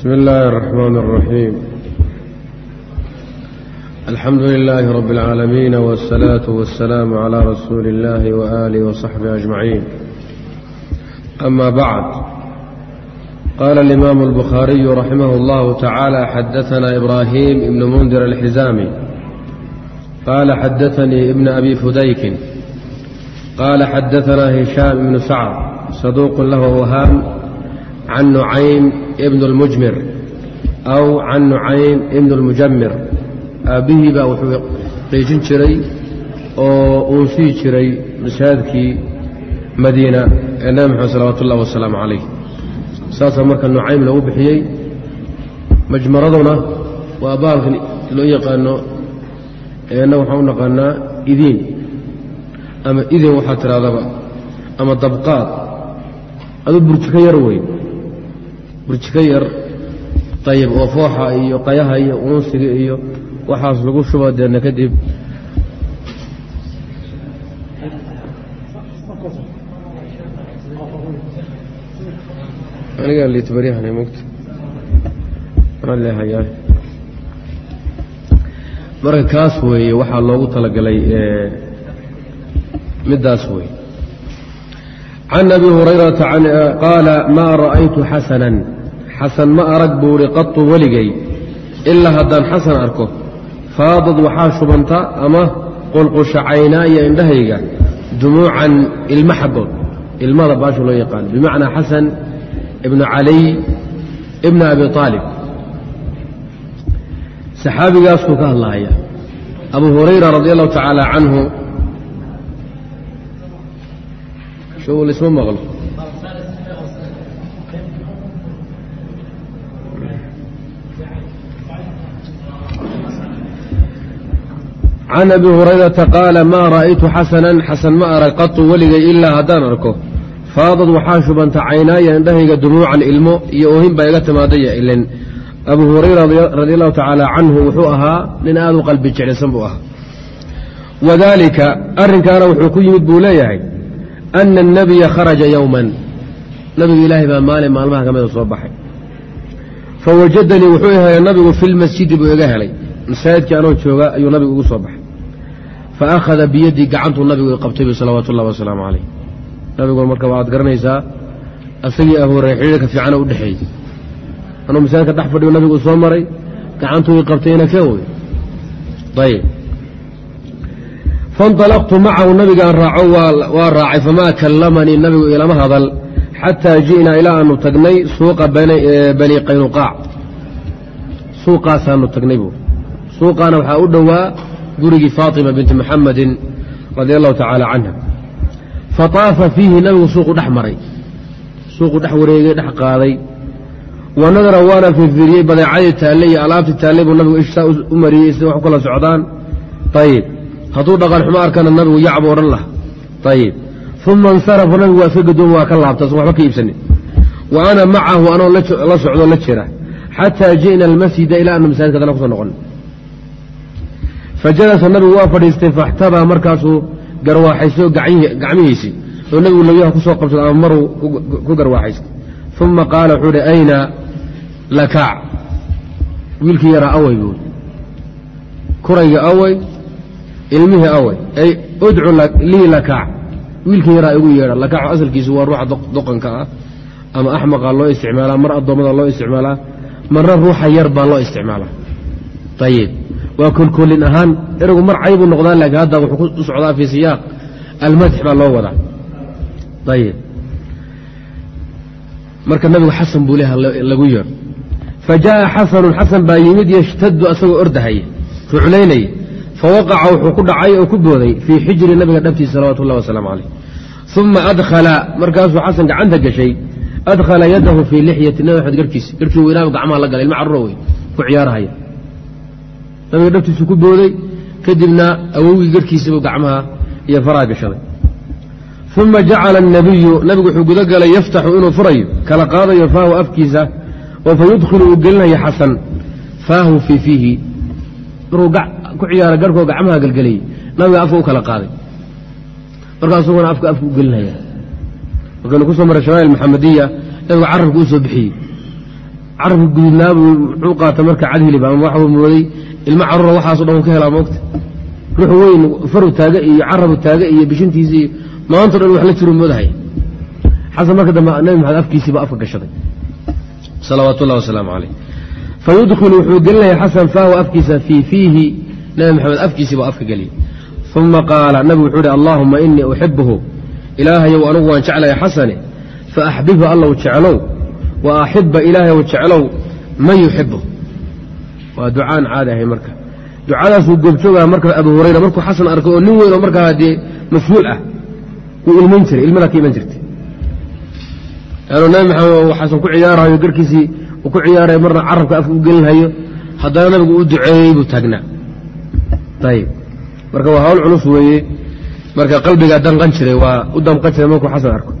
بسم الله الرحمن الرحيم الحمد لله رب العالمين والصلاة والسلام على رسول الله وآله وصحبه أجمعين أما بعد قال الإمام البخاري رحمه الله تعالى حدثنا إبراهيم بن منذر الحزامي قال حدثني ابن أبي فديك قال حدثنا هشام بن سعد صدوق له وهام عن نعيم ابن المجمر أو عن نعيم ابن المجمر aabihii baa wuxuu qiijin jiray oo uu sii jiray masaajidkii madiina ee nebi moxamed salawaatu ullahi wasalaamu calayh saasaa marka nucaym loogu bixiyey majmaraduna waa baalkan loo yaqaano eena waxaan u naqaanaa idiin ama idin waxaa tidhahdaba ama dabqaad aduu burjiko yar wey burjiko yar ayib oo fooxa iyo qayaha iyo unsiga iyo waxaas lagu shuba deedna kadib. Anigaa liitbaryahan mogta maan leehayaa marka kaas weeye waxaa loogu talagalay middaas wey can abi hurayrata qaala maa ra'aytu xasanan xasan ma arag buu ihi qatu weligay ilaa haddaan xasan arko faadad waxaa shubanta ama qulqusha caynaaya indhahayga dumuucan ilmo xaggood. Ilmada baasha loo yaqaano bimacnaa xasan ibnu caliy ibna abi aalib saxaabigaasuu ka hadlahaya abu hurayra radi allahu tacaala canhu laisma maqlo can abi hurayrata qaala maa ra'aytu xasanan xasan ma arag qatu weligay ilaa haddaan arko faadad waxaa shubanta caynaaya indhahayga dumuucan ilmo iyo oohin baa iga timaadaya ilen abu hurayra radi allahu tacaala canhu wuxuu ahaa nin aad u qalbi jeclisan buu ahaa wadaalika arrinkaana wuxuu ku yimid buu leeyahay ana annabiya kharaja yowman nabigu ilaahay baa maalin maalmaha ka mida soo baxay fawajadanii wuxuu helay nabigu fi lmasjidi buu iga helay masaajidkii anoo jooga ayuu nabigu igu soo baxay faakhada biyadii gacantuu nabigu qabtay salawaatu ullahi wasalaamu calayh nabiguna marka waaad garanaysaa asagii ahorey xidhiirka fiicana u dhexeeyey anuu masaajidka dhex fadhiyo nabigu soo maray gacantuu qabtayna kee wey ayib fainطalaqtu macahu nabigaan raaco waa raacay famaa kallamanii nabigu ilama hadal xataa ji'naa ilaa aanu tagnay suuqa bani qaynuqaac suuqaasaanu tagnay buu suuqaana waxaa u dhowaa gurigii faatima binti muxamedin radia allahu tacaala canha fataafa fiihi nabigu suuqu dhex maray. Suuqu dhex wareegay dhex qaaday. Wa nadara waana fiirfiiriyey badeecadii taalley iyo alaabtii taalley buu nabigu ishtaa u mariyey sida wax u kala socdaan. Ayib hadduu dhaqan xumo arkana nabigu yacbu odhan lah ayib uma insarafa nabigu waa iska gadooma waa ka laabta son waxba ka iibsanin wa ana macahu anoo la socdo la jira. Xataa ji'na almasjida ilaa anu masaajidka adana kuso fajalasa nabigu waa fadhiistay faxtabaa markaasuu garwaaxaysto gacmihiisii oo nabigu lawyaha ku soo qabsado ama maruu ku garwaaxaystay uma qaala wuxuu hi ayna lakaac wiilkii yaraa awey buu kurayga awey ilmihii awey ay udcu lii lakaac wiilkii yaraa igu yeedha lakaacu asalkiisu waa ruuxa doqonka ah ama axmaqa loo isticmaalaa mar addoommada loo isticmaalaa marna ruuxa yar baa loo isticmaalaa ayib waa kolkolin ahaan ergu mar caybuu noqdaa laakiin hadda wuxuu u socdaa fii siyaaq almadx baa loo wadaa. Ayib marka nabigu xasan buu leha lagu yeer. Fa jaءa xasanun xasan baa yimid yashtadu asagoo ordahaya ruclaynaya fawaqaca wuxuu ku dhacay oo ku booday fii xijri nabiga dhabtiisa salawatu ullahi wasalaamu calayh. Uma adkhala markaasuu xasan gacanta gashay adkhala yadahu fii lixyati nabi axmed garhkiisi garhkii weynaaba gacmaha la galay ilma caruro wey ku ciyaarahaya nabiga dhabtiisu ku booday kadibna awowgii garhkiisibuu gacmaha iyo faraha gashaday. Uma jacala anabiyu nabigu wuxuu guda galay yaftaxu inuu furayo kala qaadayo faahu afkiisa oo fa yudkhilu uu gelinayo xasan faahu fii fiihi. Markuu ku ciyaara garhkoo gacmaha gelgelayay nabiga afka u kala qaaday. Markaa isaguna afka afka u gelinaya markaynu ku maray shamaa'il maxamediya nabigu carabka u bixiyey. Carabka gududnaabu muxuu qaata marka cadhilib ama waxuu mooday ilmo carruura waxaaso dhan u ka helaa moogta ruux weyn faru taaga iyo carabu taaga iyo bishintiisi maanto dhan wax la jiru moodahay xasan marka dambe nabi maxamed afkiisiiba afka gashaday. Salawaatu wasalaamu caleyh fa yudkhilu wuxuu gelinaya xasan faahu afkiisa fii fiihi. Nabi maxamed afkiisiiba afka geliyay. Uma qaala nabigu wuxuu ihi allaahuma inii uxibuhu ilaahayow anugu waan jeclaya xasane. Fa axbibhu allow jeclow. Wa axiba ilaahayow jeclow. Man yuxibu waa ducaan caadi ahay marka. Ducadaasuu goobjoogaa marka abu hurayra markuu xasan arkay oo nin weyn oo markaa dee mas'uul ah wuu ilmayn jiray ilmadaa ka iman jirtay. Anuu nabi maxamed xasan ku ciyaarahayo garkiisii uu ku ciyaarayo marna carabka afka u gelinhayo haddana nabigu u duceeyey buu taagnaa. Ayib marka waa hawl culus weeye. Marka qalbigaa danqan jiray waa u damqan jiray markuu xasan arko.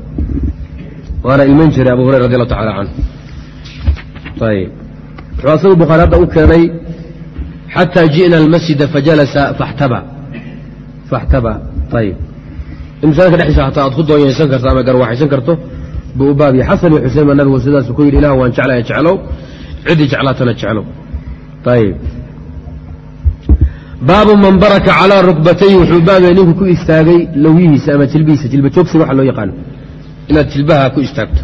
Waana ilmayn jiray abu hurayra radi allahu tacala canhu ayib wuxuu asagu bukhaari hadda u keenay xataa ji'na almasjida fajalasa faxtaba ayb imsaanka dhexdiisa xataa aad ku doonyaysan karto ama garwaxaysan karto buu xasan iyo xuseen baa nabigu sidaasu ku yidhi ilah waan jeclaya jeclow. Ciddii jeclaatana jeclow. Ayb baabu man baraka calىa rukbatayhi wuxuu baabaya ninkii ku istaagay lawyihiisa ama jilbihiisa. Jilba joogsi waxa loo yaqaano inaad jilbaha ku istaagto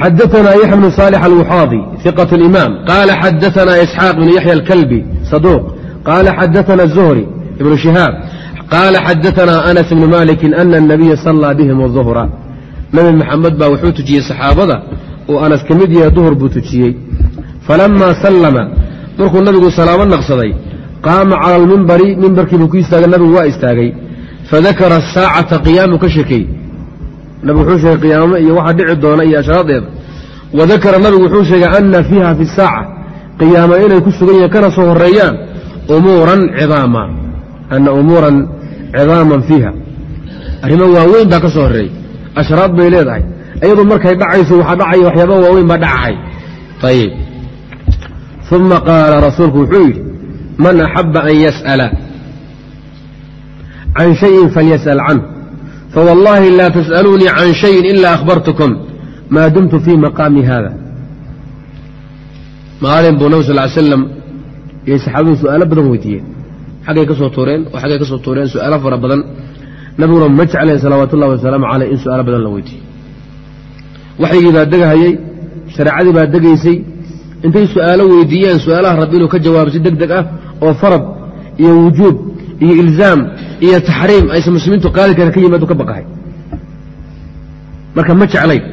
xadaثna yaحya بن صالح الوxاaضي ثiqة الإmام qال xadaثna إسحاaq بن yaحyى الكلبي صدوq qال xadaثna الزهري بن شهاaب qال xadaثna أنس بن مالك أن النبي صلى bهm الظهرa نبi mxamed baa wuxuu tujiyey صaxaabada oo anas ka mid yahay duhr buu tujiyey falama slma markuu nabigu salaamo naqsaday qaama calى اlmimbari mimbarkiibuu ku istaagay nabigu waa istaagay fadakara الsaacaةa qiyaamu ka shekey nabigu wuxuu sheegay qiyaamo iyo waxa dhici doona iyo ashraadeeda wadakara nabigu wuxuu sheegay ana fiiha fi saaca. Qiyaamo inay ku sugan yihiin kana soo horeeyaan umuuran cidaama. Ana umuuran cidaaman fiiha. Arrimo waaweyn baa ka soo horeeyey ashraad bay leedahay. Iyadu markay dhacayso waxaa dhacaya waxyaaba waaweyn baa dhacahay ayib uma qaala rasuulku wuxuu yidhi man axaba an yas'ala? Can shayin falyas'al canhu fwallaahi laa tasأaluunii can shayin ilaa akhbartukum maa dumtu fii maqaami haada maalin buu nabig sal l slam iyo saxaabadu su'aalo badan weydiiyeen xaggay ka tuureen oo xaggay ka tuureen su'aalo fara badan nabiguna ma jecleen salawaatu wasalaamu caleyh in su'aalo badan la weydiiyo waxyigii baa degahayey shareecadii baa degaysay intay su'aalo weydiiyeen su'aalaha rabbi inuu ka jawaabo si deg deg ah oo farad iyo wujuub iyo ilzaam iyo taxriim aysan muslimiintu qaadi karin ka yimaadu ka baqahay. Marka ma jeclayn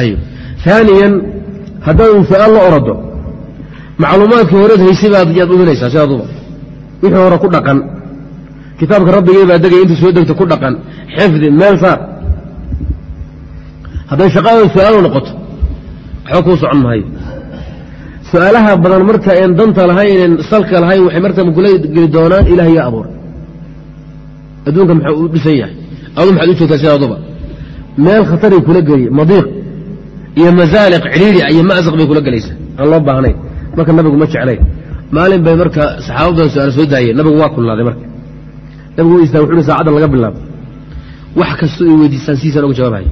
ayib aaniyan haddaad su'aal la orado macluumaadkii horeed haysay baad yaad uminaysaa sidaaduba wixii hore ku dhaqan kitaabka rabbigee baa degaya inta soo degta ku dhaqan xifdi meel saar. Hadday shaqadan su'aalo noqoto waxba kuu socon maayo. Su'aalaha badan marka een danta lahayn salka lahayn waxay marka kula geli doonaan yaa abuuray adduunka maxaa u dhisan yahay. Adu maxaad u joogtaa sidaaduba meel khataray kula geliy madiiq iyo masaaliq cidhiiri iyo ma'saq bay kula gelaysaa. Aan loo baahnayn. Marka nabigu ma jeclayn maalin bay marka saxaaba badan su'aal soo daayeen. Nabigu waa kulnaaday marka. Nabigu u istaa wuxu uhi saacaddan laga bilaabo wax kastoo ay weydiistaan sidiisaan uga jawaabaya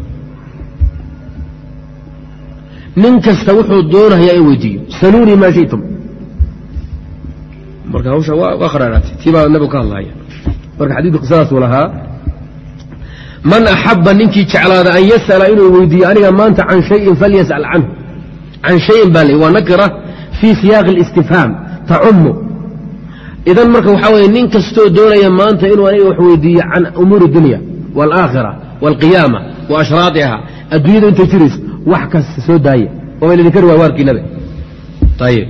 nin kasta wuxuu doonaya in weydiiyo. Saluunii maa shitum marka hawsha waa kharaaraatay. Tii nabigu ka hadlaya marka xadiidku qisadaasuu lahaa man axaba ninkii jeclaada an yas'ala inuu weydiiyo aniga maanta can shayin falyas'al canhu can shayin baa l waa nakira fii siyaaqi اlistifhaam tacumu idan marka waxaa weye nin kastoo doonaya maanta inuu aniga wax weydiiyo can umuuri اdunya wاlaakhira wاlqiyaama wa ashraadiha adduunyada intay jirayso wax kasta soo daaya oo laydin kari waay waarkiinabe ayib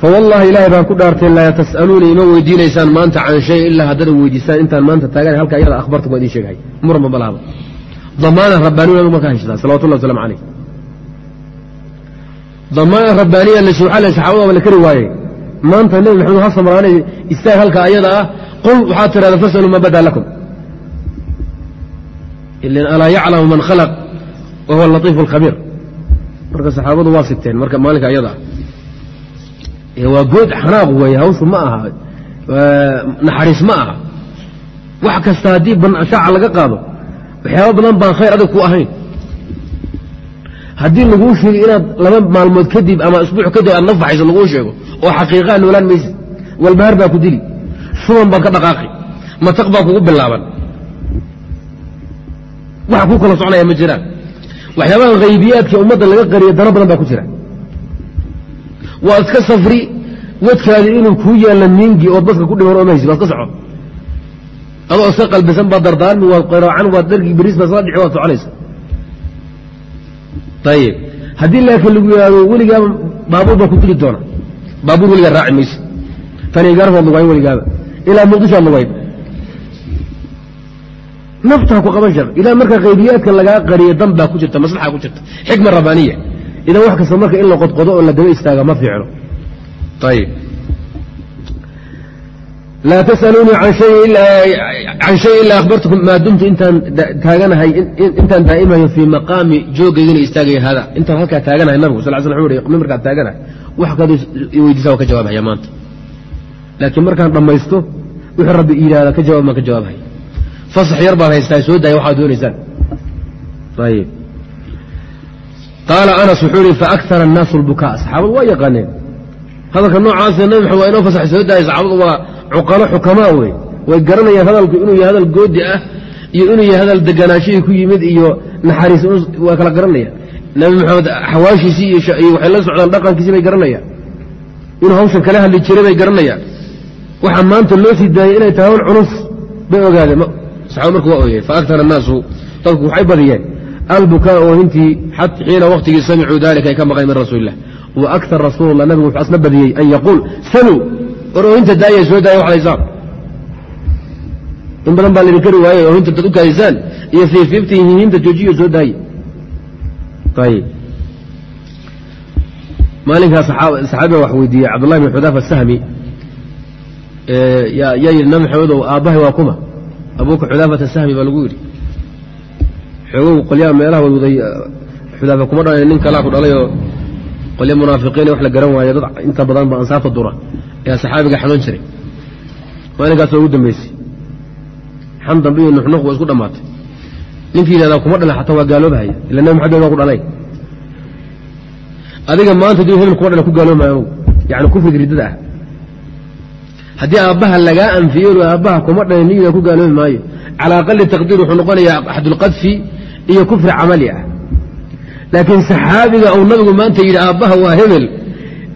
fawallahi ilaahay baan ku dhaartay laa tas'aluunii ima weydiinaysaan maanta can shay ilaa haddaad weydiisaan intaan maanta taagan halka iyada akhbartum waa idin sheeghay murma balaaba damaana rabbaaniya nabigu markaa haysataa salawatullah waslamu calayh. Damaana rabbaaniya la suuxale saxaabada la kari waayey. Maanta nebi maxamed ha samraanay istaag halka ayada ah qul waxaad tidhahda fasaluu ma badaa lakum. Ilan alaa yaclamu man khalaq wa huwa alatiifu alkhabiir marka saxaabadu waa sigteen marka maalinka ayada ah waa good xanaaq weeye hawshu ma aha naxariis ma aha. Wax kasta haddii shaaca laga qaado waxyaaba badan baan khayr adag ku ahayn. Haddii laguu sheego inaad laba maalmood kadib ama isbuuc kadib aad nafaxayso laguu sheego oo xaqiiqaa noolaan maysid walbahaar baa ku dili shuban baad ka dhaqaaqi mataq baa kugu bilaaban. Waxa kuu kala soconaya ma jiraan. Waxyaabaha haybiyaadka ummadda laga qariya dano badan baa ku jira waa iska safri. Wadkaadi inuu kuu yaalla miingi ood baska ku dhiman oo mahaysi waad ka soco. Adoo iska qalbisan baad dardaarmi waad qaraacan waad dargi beriis baad sala dhici waad soconaysa. Ayib haddii laakiin lagu yidhaahdo weligaaba baabuur baa ku dili doona. Baabuur weligaa raaci mayse tanigaarfood lugayn weligaaba. Ilaa muqdishoad lugayn naftaa ku qaban shar. Ilaa marka qaybiyaadka lagaa qariya dan baa ku jirta maslaxa ku jirta. Xikma rabbaaniya idan wax kasta marka in la qodqodo oo la daba istaaga ma fiicno. Ayib laa tasaluunii can shay ilaa akhbartukum maa dumtu intaan taaganahay intaan daa'imayo fii maqaami joogaygana istaagaya hada. Intaan halkaa taaganahay nabigu sal sl hi markaan taaganahay wax kaad weydiisa waa ka jawaabhaya maanta. Laakiin markaan dhammaysto wuxuu rabbi yidhahda ka jawaab maan ka jawaabhaya fasax yar baad haystaa soo daaya waxaad doonaysaan. Ayib qaala anas wuxuu ihi faakara annaasu lbukaa saxaabadu waa yaqaaneen hadalka noocaase nabi maxamed waa inoo fasax saxaabadu waa cuqalo xukamaa wey way garanayaan hadalku inuu yahay hadal goodi ah iyo inuu yahay hadal deganaashihii ku yimid iyo naxariis waa kala garanayaan nabi maxamed xawaashiisii iyo waxay la socdaan dhaqankiisii bay garanayaan inuu hawshan kala hadli jiray bay garanayaan waxaa maanta loo sii daayay inay tahay hawl culus bay ogaadeen saxaaba marka waa ooyeen faakara annaasu dadku waxay badiyeen albukaa oohintii xiina waktigii samicuu dalika ay ka maqleen min rasuuli illah wa akar rasuulullah nabigu wuxuu asna badiyey an yaquul saluu war daaya soo daaya wax laysaan in badan baa laydin kari waaye oohinta dad u kaadaysaan iyo fiifiibta hihiinta joojiyo soo daaye ayib maalinkaa saxaabiga wax weydiiyey cabdullahi bin xudaafa sahmi yaa yidhi nabi maxamedow aabbahay waa kuma abuuka xudaafata sahmi baa lagu yidhi xoogow qolyaha meelaha wadwaday xudaafa kuma dhalay nin kalaa ku dhalayoo qolya munaafiqiin wax la garan waaye dad inta badan ba ansaabta dura ayaa saxaabiga xanuun jiray. Maalinkaasoo ugu dambeysay. Xan dambe iyo nuxnuq waa isku dhammaatay ninkii yidhahdaa kuma dhalay xataa waa gaaloobahaya ila nabi maxamed waa ku dhalay adiga maanta dii hebel kuma dhala ku gaaloobmaya anugu yani kufriga riddada ah. Haddii aabbaha lagaa anfiyo aabbaha kuma dhalay niyiga ku gaaloobi maayo. Cala aqali taqdiir wuxuu noqonayaa axadulqadfi iyo kufri camali ah. Laakiin saxaabiga uu nabigu maanta yidhi aabbaha waa hebel.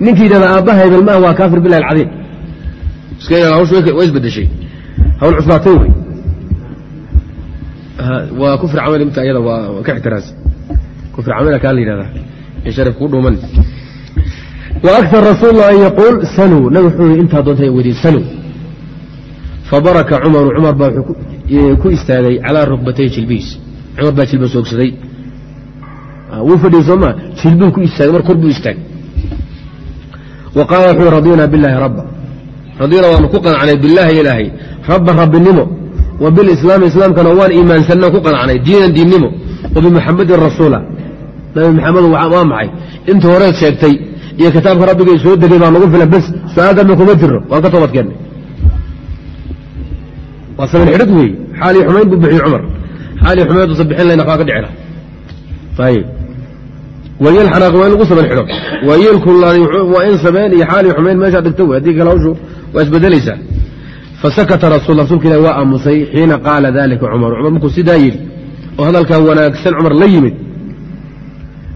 Ninkii yidhahda aabbaha hebel maaha waa kaafir bilahi alcadiim. Waa isbedeshay hawl cusbaatay wey waa kufri camali minta ayada waa ka xtiraas kufri camala kaa la yidhahdaa in sharif kuu dhuuman. Waakar rasuul an yaquul sanuu nabig wuxuu yii intaa doonta wediin sanuu fabaraka cumaru cumar baa ku istaagay calaa rukbatay jilbihiis cumar baa jilba soogsaday. Wuu fadhiyey soo maa jilbuu ku istaagay mar kor buu istaagay. Wa qaala wuxuu radina biاllahi rabba. Radina waanu ku qanacnay biاllahi ilaahay. Rabba rabbinimo. Wa bilislaami islaamkana waan iimaansanno ku qanacnay diinan diinnimo. Wa bimuxamadin rasuula. Nabi maxamed waa maxay? Inta horeed sheegtay iyo kitaabka rabbigay soo degay baa nagu filan bes su'aal kuma jiro waan ka toobad keennay waa saban xidhid weeye. Xaalii xumayn buu bixiyey cumar xaalii xumayn duusan bixin layna waxbaa ka dhici laha ayib wayeel xanaaq waa in lagu saban xidho. Waayeelku waa in sabeen iyo xaalii xumayn meeshaa dhigto. Wey haddii kale hawshu waa isbedelaysaa fasakata rasul rasuulka ilahi waa aamusay xiina qaala dalika cumar. Cumar markuu sidaa yidhi oo hadalkaa wanaagsan cumar la yimid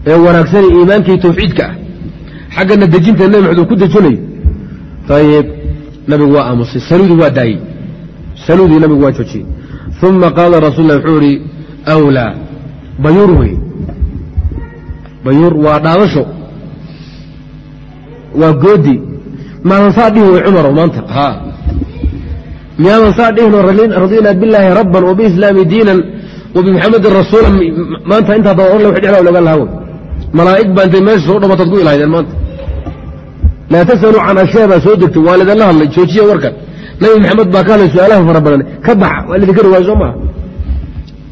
ee wanaagsani iimaankii tawxiidka ah. Xaggana dejinta nabi maxamed uu ku dejinayo ayib nabigu waa aamusay. Saluudii waa daayey saluudii nabigu waa joojiyey uma qaala rasul lah wuxuu ihi awlaa bayuur wey bayuur waa dhaadasho waa goodi maadan saa dhihi way cumaro maanta miyaadan saa dhihinoo radina billaahi rabban wabiislaami diinan wabimuxamedin rasuula maanta intaa daba odhan wax dhexdaa loga lahaa wey malaa'ig baa intay meesha soo dhamataad ku ilahaydeen maanta laa tasaluu can ashyaa baa soo degtay waa lidinla hadlay joojiya warkan nabi maxamed baa ka hadlay su'aalaha fara badan. Ka baxa waa lidinka riwaayo soo maha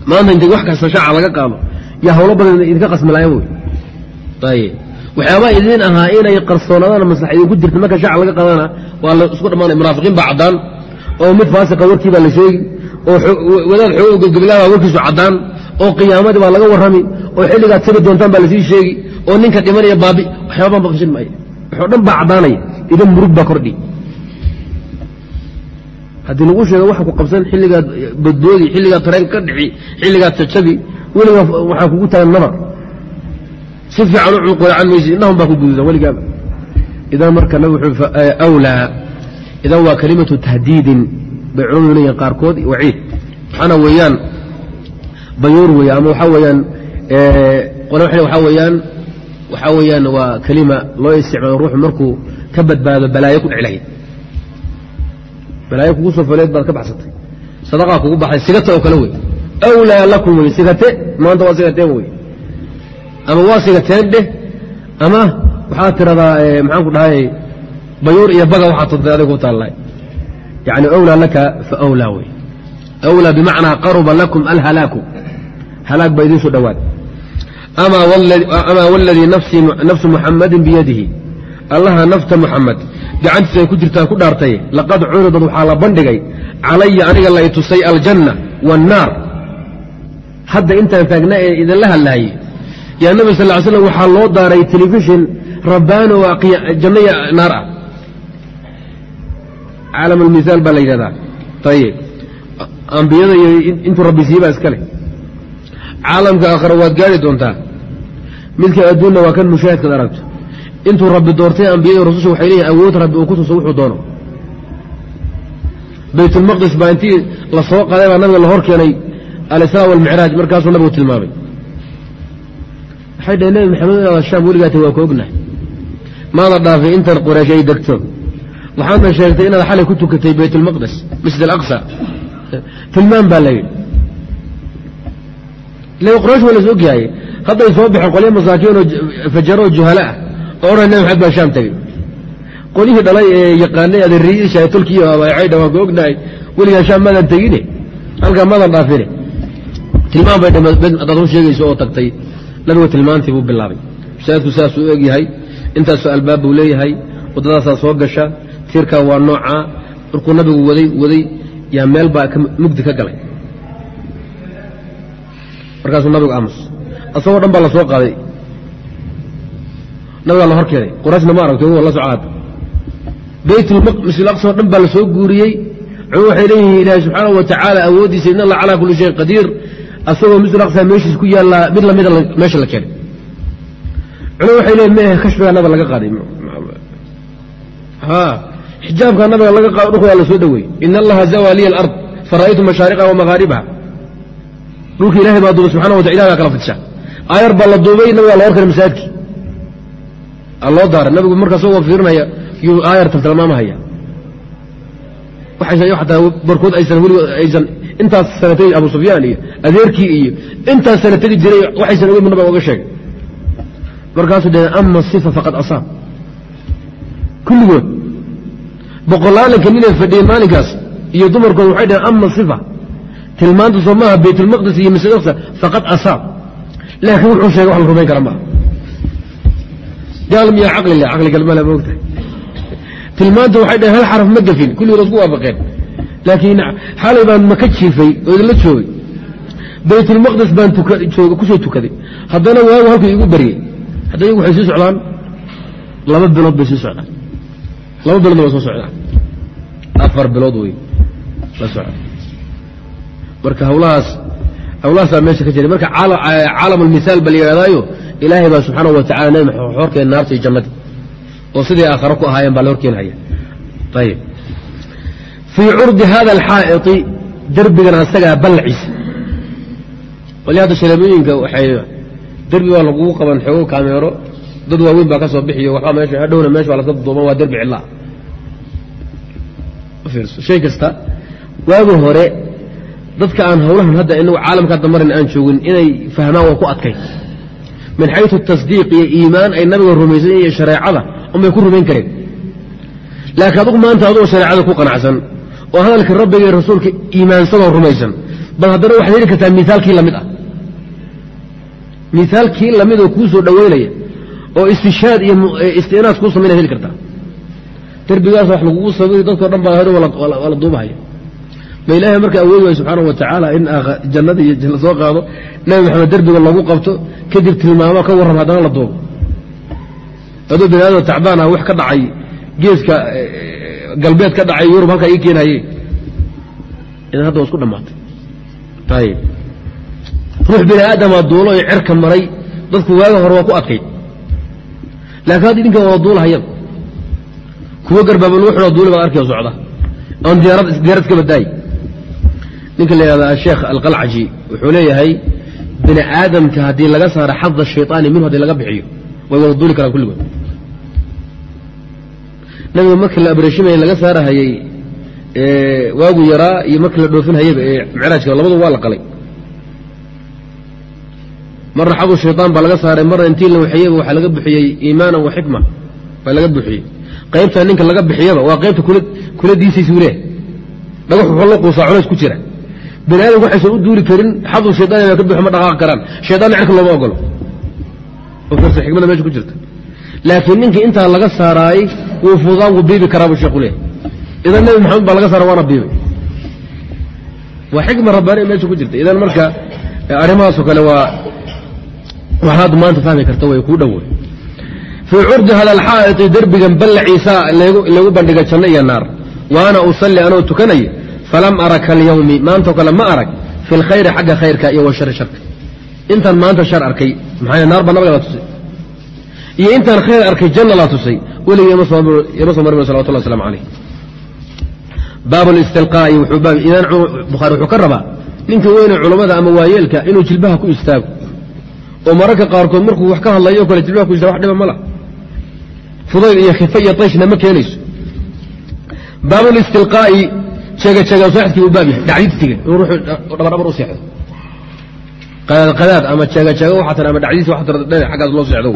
maanta intay wax kasta shaaca laga qaado yaa hawlo badan idinka qasmilayan wey waxyaabaa idiin ahaa inay qarsoonaadaan maslax idinku jirta marka shaaca laga qaadana waa la isku dhammaanay munaafiqiin baa caddaan. Oo mid faasiqa warkii baa la sheegi oo wadaad xoogo gebgablaa baa warkiisu caddaan. Oo qiyaamadii baa laga warrami. Oo xilligaad sabi doontaan baa la sii sheegi oo ninka dhimanaya baabi waxyaabaa maqshin maayo. Waxoo dhan baa caddaanaya idan murug baa kordhi haddii lagu sheego waxa ku qabsan xilligaad badboodi xilligaad tareen ka dhici xilligaad jajabi weligaa waxaa kugu tagan nabar si fiican u cuqulacan maysi innahum baa ku gududan weligaaba. Idan marka nabig wuxuu awlaa. Idan waa kalimatu tahdiidin bay culamadu qaarkood waciid. Waxaana weeyaan bayuur weeye ama waxaa weeyaan qole waxaa weeyaan waxaa weeyaan waa kelima loo isticmaalo ruuxu markuu ka badbaado balaayo ku dheclahay balaayo kugu soo foleed baad ka baxsatay. Sadaqaa kugu baxay sigata oo kale wey awlaa lakum wey sigate maanta waa sigateen wey ama waa sigateen dheh ama waxaad tiradaa maxaan ku dhahay bayuur iyo baga waxaad tuntay adig ku taallay. Yani awlaa laka fa awlaa wey awlaa bimacnaa qaruba lakum alhalaaku. Halaag baa idiin soo dhowaad ama wladii nafsu muxamadin biyadihi. Allaha nafta muxamed gacantiisa ay ku jirtaan ku dhaartay laqad curidad waxaa la bandhigay calaya aniga la itusay aljanna waannaar hadda intaan taagna ee idinla hadlaayey yaa nabi sal ly slam waxaa loo daaray telefishin rabbaano janno iyo naar ah. Caalam almisaal baa la yidhahdaa. Ayib ambiyada iyo intuu rabbi siiyebaa iska leh. Caalamka aakhira waad gaari doontaa. Midka adduunna waa kan mushaahidkaad aragto intuu rabbi doortay ambiyada rasusha waxay leeyihiin awood rabbi uu ku tuso wuxuu doono. Baytulmaqdis baa intii la soo qaday baa nabiga la hor keenay alisraa walmicraaj markaasuu nabigu tilmaamay. Waxay dhaheen nebi maxamed inaada shaam weligaata waa ku ognahay. Maada dhaafay intan qoraysh ay degto. Waxaadna sheegtay inaad xalay ku tukatay baytulmaqdes masjid alaqsa tilmaam baa la yidhi. Le qoraysh waa las ogyahay hadday soo baxeen qolyo masaakiin oo fajaro oo juhala ah oo odhan nebi baa shaam tegey qolyihii dhalay ee yaqaanay adeeriyiisha tolkiiyo abacaydha waan ku ognahay weligaa shaam maadan tegine halkaa maadan dhaafine? Tilmaan bay adaad u sheegayso oo tagtay nabigu tilmaantii buu bilaabay. Masaajidku saasuu eg yahay intaasoo albaab buu leeyahay waddadaasaa soo gasha tiirkaa waa noocaa. Markuu nabigu waday waday yaa meel baa mugdi ka galay. Markaasuu nabigu aamus. Asagoo dhan baa la soo qaaday nabigaa la hor keenay qurayshna ma aragto la socaad baytmasjid aqsa oo dhan baa la soo guuriyey. Waxay leeyihiin ilaahi subxaanahu wa tacaala in allah calaa kulli shayin qadiir. Asagoo masjid aqsa meeshiis ku yaallaa mid lamida meesha la keenay. Culum waxay leeyihiin meahe kashfigaa nabiga laga qaaday. Xijaabkaa nabiga laga qaado dhulka waa la soo dhoweeyey in allaha zawaa alard fara'aytu mashaariqaha wa maghaaribaha. Dhulka ilahay baa duubay subxana wata ilah baa kala fidsha aayar baa la duubay nabigaa la hor masaajidkii loo daaray nabigu markaa soo fiirinaya yuu aayar taltilmaamahaya waxaysan xataa barkood aysan intaas sana tegi abu sufyaan iyo adeerkii iyo intaas sana tegi jiray waxaysan ogeyn nabiga oga sheegay. Markaasuu dhaheen ama sifa faqad asaab. Kulligood boqolaalanka ninay fadhiyeen maalinkaas iyo dumarkood waxay dhaheen ama sifa. Tilmaanta soo baytulmaqdis iyo masjid aqsa faqad asaab. Laakiin wuxuu sheegay wax la rumayn kara maaha gaal miya caqli leh caqli galmala moogtahay tilmaanta waxay dhaheen hal xaraf ma gafin kulligood isku waafaqeen laakiin xalay baan maka jiifay oo idinla joogay baytulmaqdis baan ku soo tukaday haddana waagu halkuu igu baryey hadda iyagu waxay sii socdaan laba bilood bay sii socdaan laba biloodna waa soo socdaan afar bilood wey la socda marka hawlahaas hawlahaasaa meesha ka jiray marka caalam almisaal ba la yidhahdaayo ilaahay baa subxaanahu wa tacala nabi maxamed horkeen naarta iyo jannadii. Oo sidii aakhare ku ahaayeen baa la horkeenhaya ayib fii curdi hada alxaa'iti derbigan asagaa ballaciisa wali hadda shaleemooyinka waxay derbi baa lagugu qaban xoogo kaameero dad waaweyn baa ka soo bixiyo waxbaa meesha hadhowna meesha baa laska duuban waa derbi cidlaa shay kasta waagi hore dadka aan hawlahan hadda inagu caalamka hadda marin aan joogin inay fahmaan waa ku adkay min xayu tasdiiq iyo iimaan ay nabiga rumaysan iyo shareecada unbay ku rumayn kareen. Laakiin adugu maanta adugoo shareecada ku qanacsan oo hadalka rabbiga iyo rasuulka iimaansanoo rumaysan bal haddana waxaad heli kartaa miaalkii la mid ah. Miaalkii la mid oo kuu soo dhoweynaya oo istishaad iyo istinaas kuu samaynad heli kartaa. Derbigaas wax lagugu sabiri dadko dhan baa waa la duubahaya ma ilaahay marka awoodi waay subxaana wa in jannada iyo la soo qaado nabi maxamed derbiga lagu qabto kadib tilmaamo ka warram haddana la duubo adoo bini aadam tacbaan ah wax ka dhacay geeska galbeed ka dhacay yurub halkaa ii keenaye idan hadda waa isku dhammaatay. Ayib ruux bini aadamaa duulo ee cerka maray dadku waaga hore waa ku adkayd. Laakiin hadda idinkan waa duulahayaba kuwo garbaaba lagu duuli baad arkaya socda. Oon diyaarad iska ninka la yihahda asheekh alqalcaji wuxuu leeyahay bini aadamka haddii laga saaro xada shayطaani minhu haddii laga bixiyo way wada duuli karaan kulligood. Nabiga marka la abreshimaya laga saarahayey waagu yaraa iyo markii la dhoofinhayaba ee micraajka labadu waa la qalay. Marna xadu shayطaan baa laga saaray marna intii la waxeeyeba waxaa laga bixiyey iimaanan wa xikma baa laga bixiyey qaybta ninka laga bixiyaba waa qaybta kula diisaysu leh dhagax la quusaa culays ku jira bini aadamku waxaysan u duuli karin xadu shayطaan baa ka bixo ma dhaqaaqi karaan. Shayطanna cirka looma ogolo xikmada meesha ku jirta. Laakiin ninkii intaa laga saaraayey wuu fudaan wuu biibi karaa buu sheekhu leeyahy idan nebi maxamed baa laga saara waana biibay. Waa xikma rabbaaniya meesha ku jirta. Idan marka arrimahaasoo kale waa waxaad maanta fahmi karta way kuu dhow fii curdi hada alxaa'iti derbigan ballaciisa lagu bandhiga janno iyo naar. Wa ana usalli anoo tukanaya falam ara kalyawmi maantao kale ma arag fi lkhayri xagga khayrka iyo washari sharka. Intaan maanta shar arkay maxaa naar baa nabiga la tusay. Iyo intaan khayr arkay janna la tusay weligii ima soo marmin salawatullah waslamu calayh baab idan bukhaari wuxuu ka rabaa ninka weyne culammada ama waayeelka inuu jilbaha ku istaago. Oo mararka qaarkood markuu wax ka hadlayo kale jilbaha ku istaago wax dhiba ma lah fudayl iyo khife iyo tayshna ma keenayso. Baab listilqaa'i jeega jeega saaxidkii uu baab yahay dhacdiidsiga inuu ruuxu dhabardhabar u seexdo qadaad ama jeega jeega waxaa tira ama dhacdiisi waxa tira dhan xaggaas loo seexdo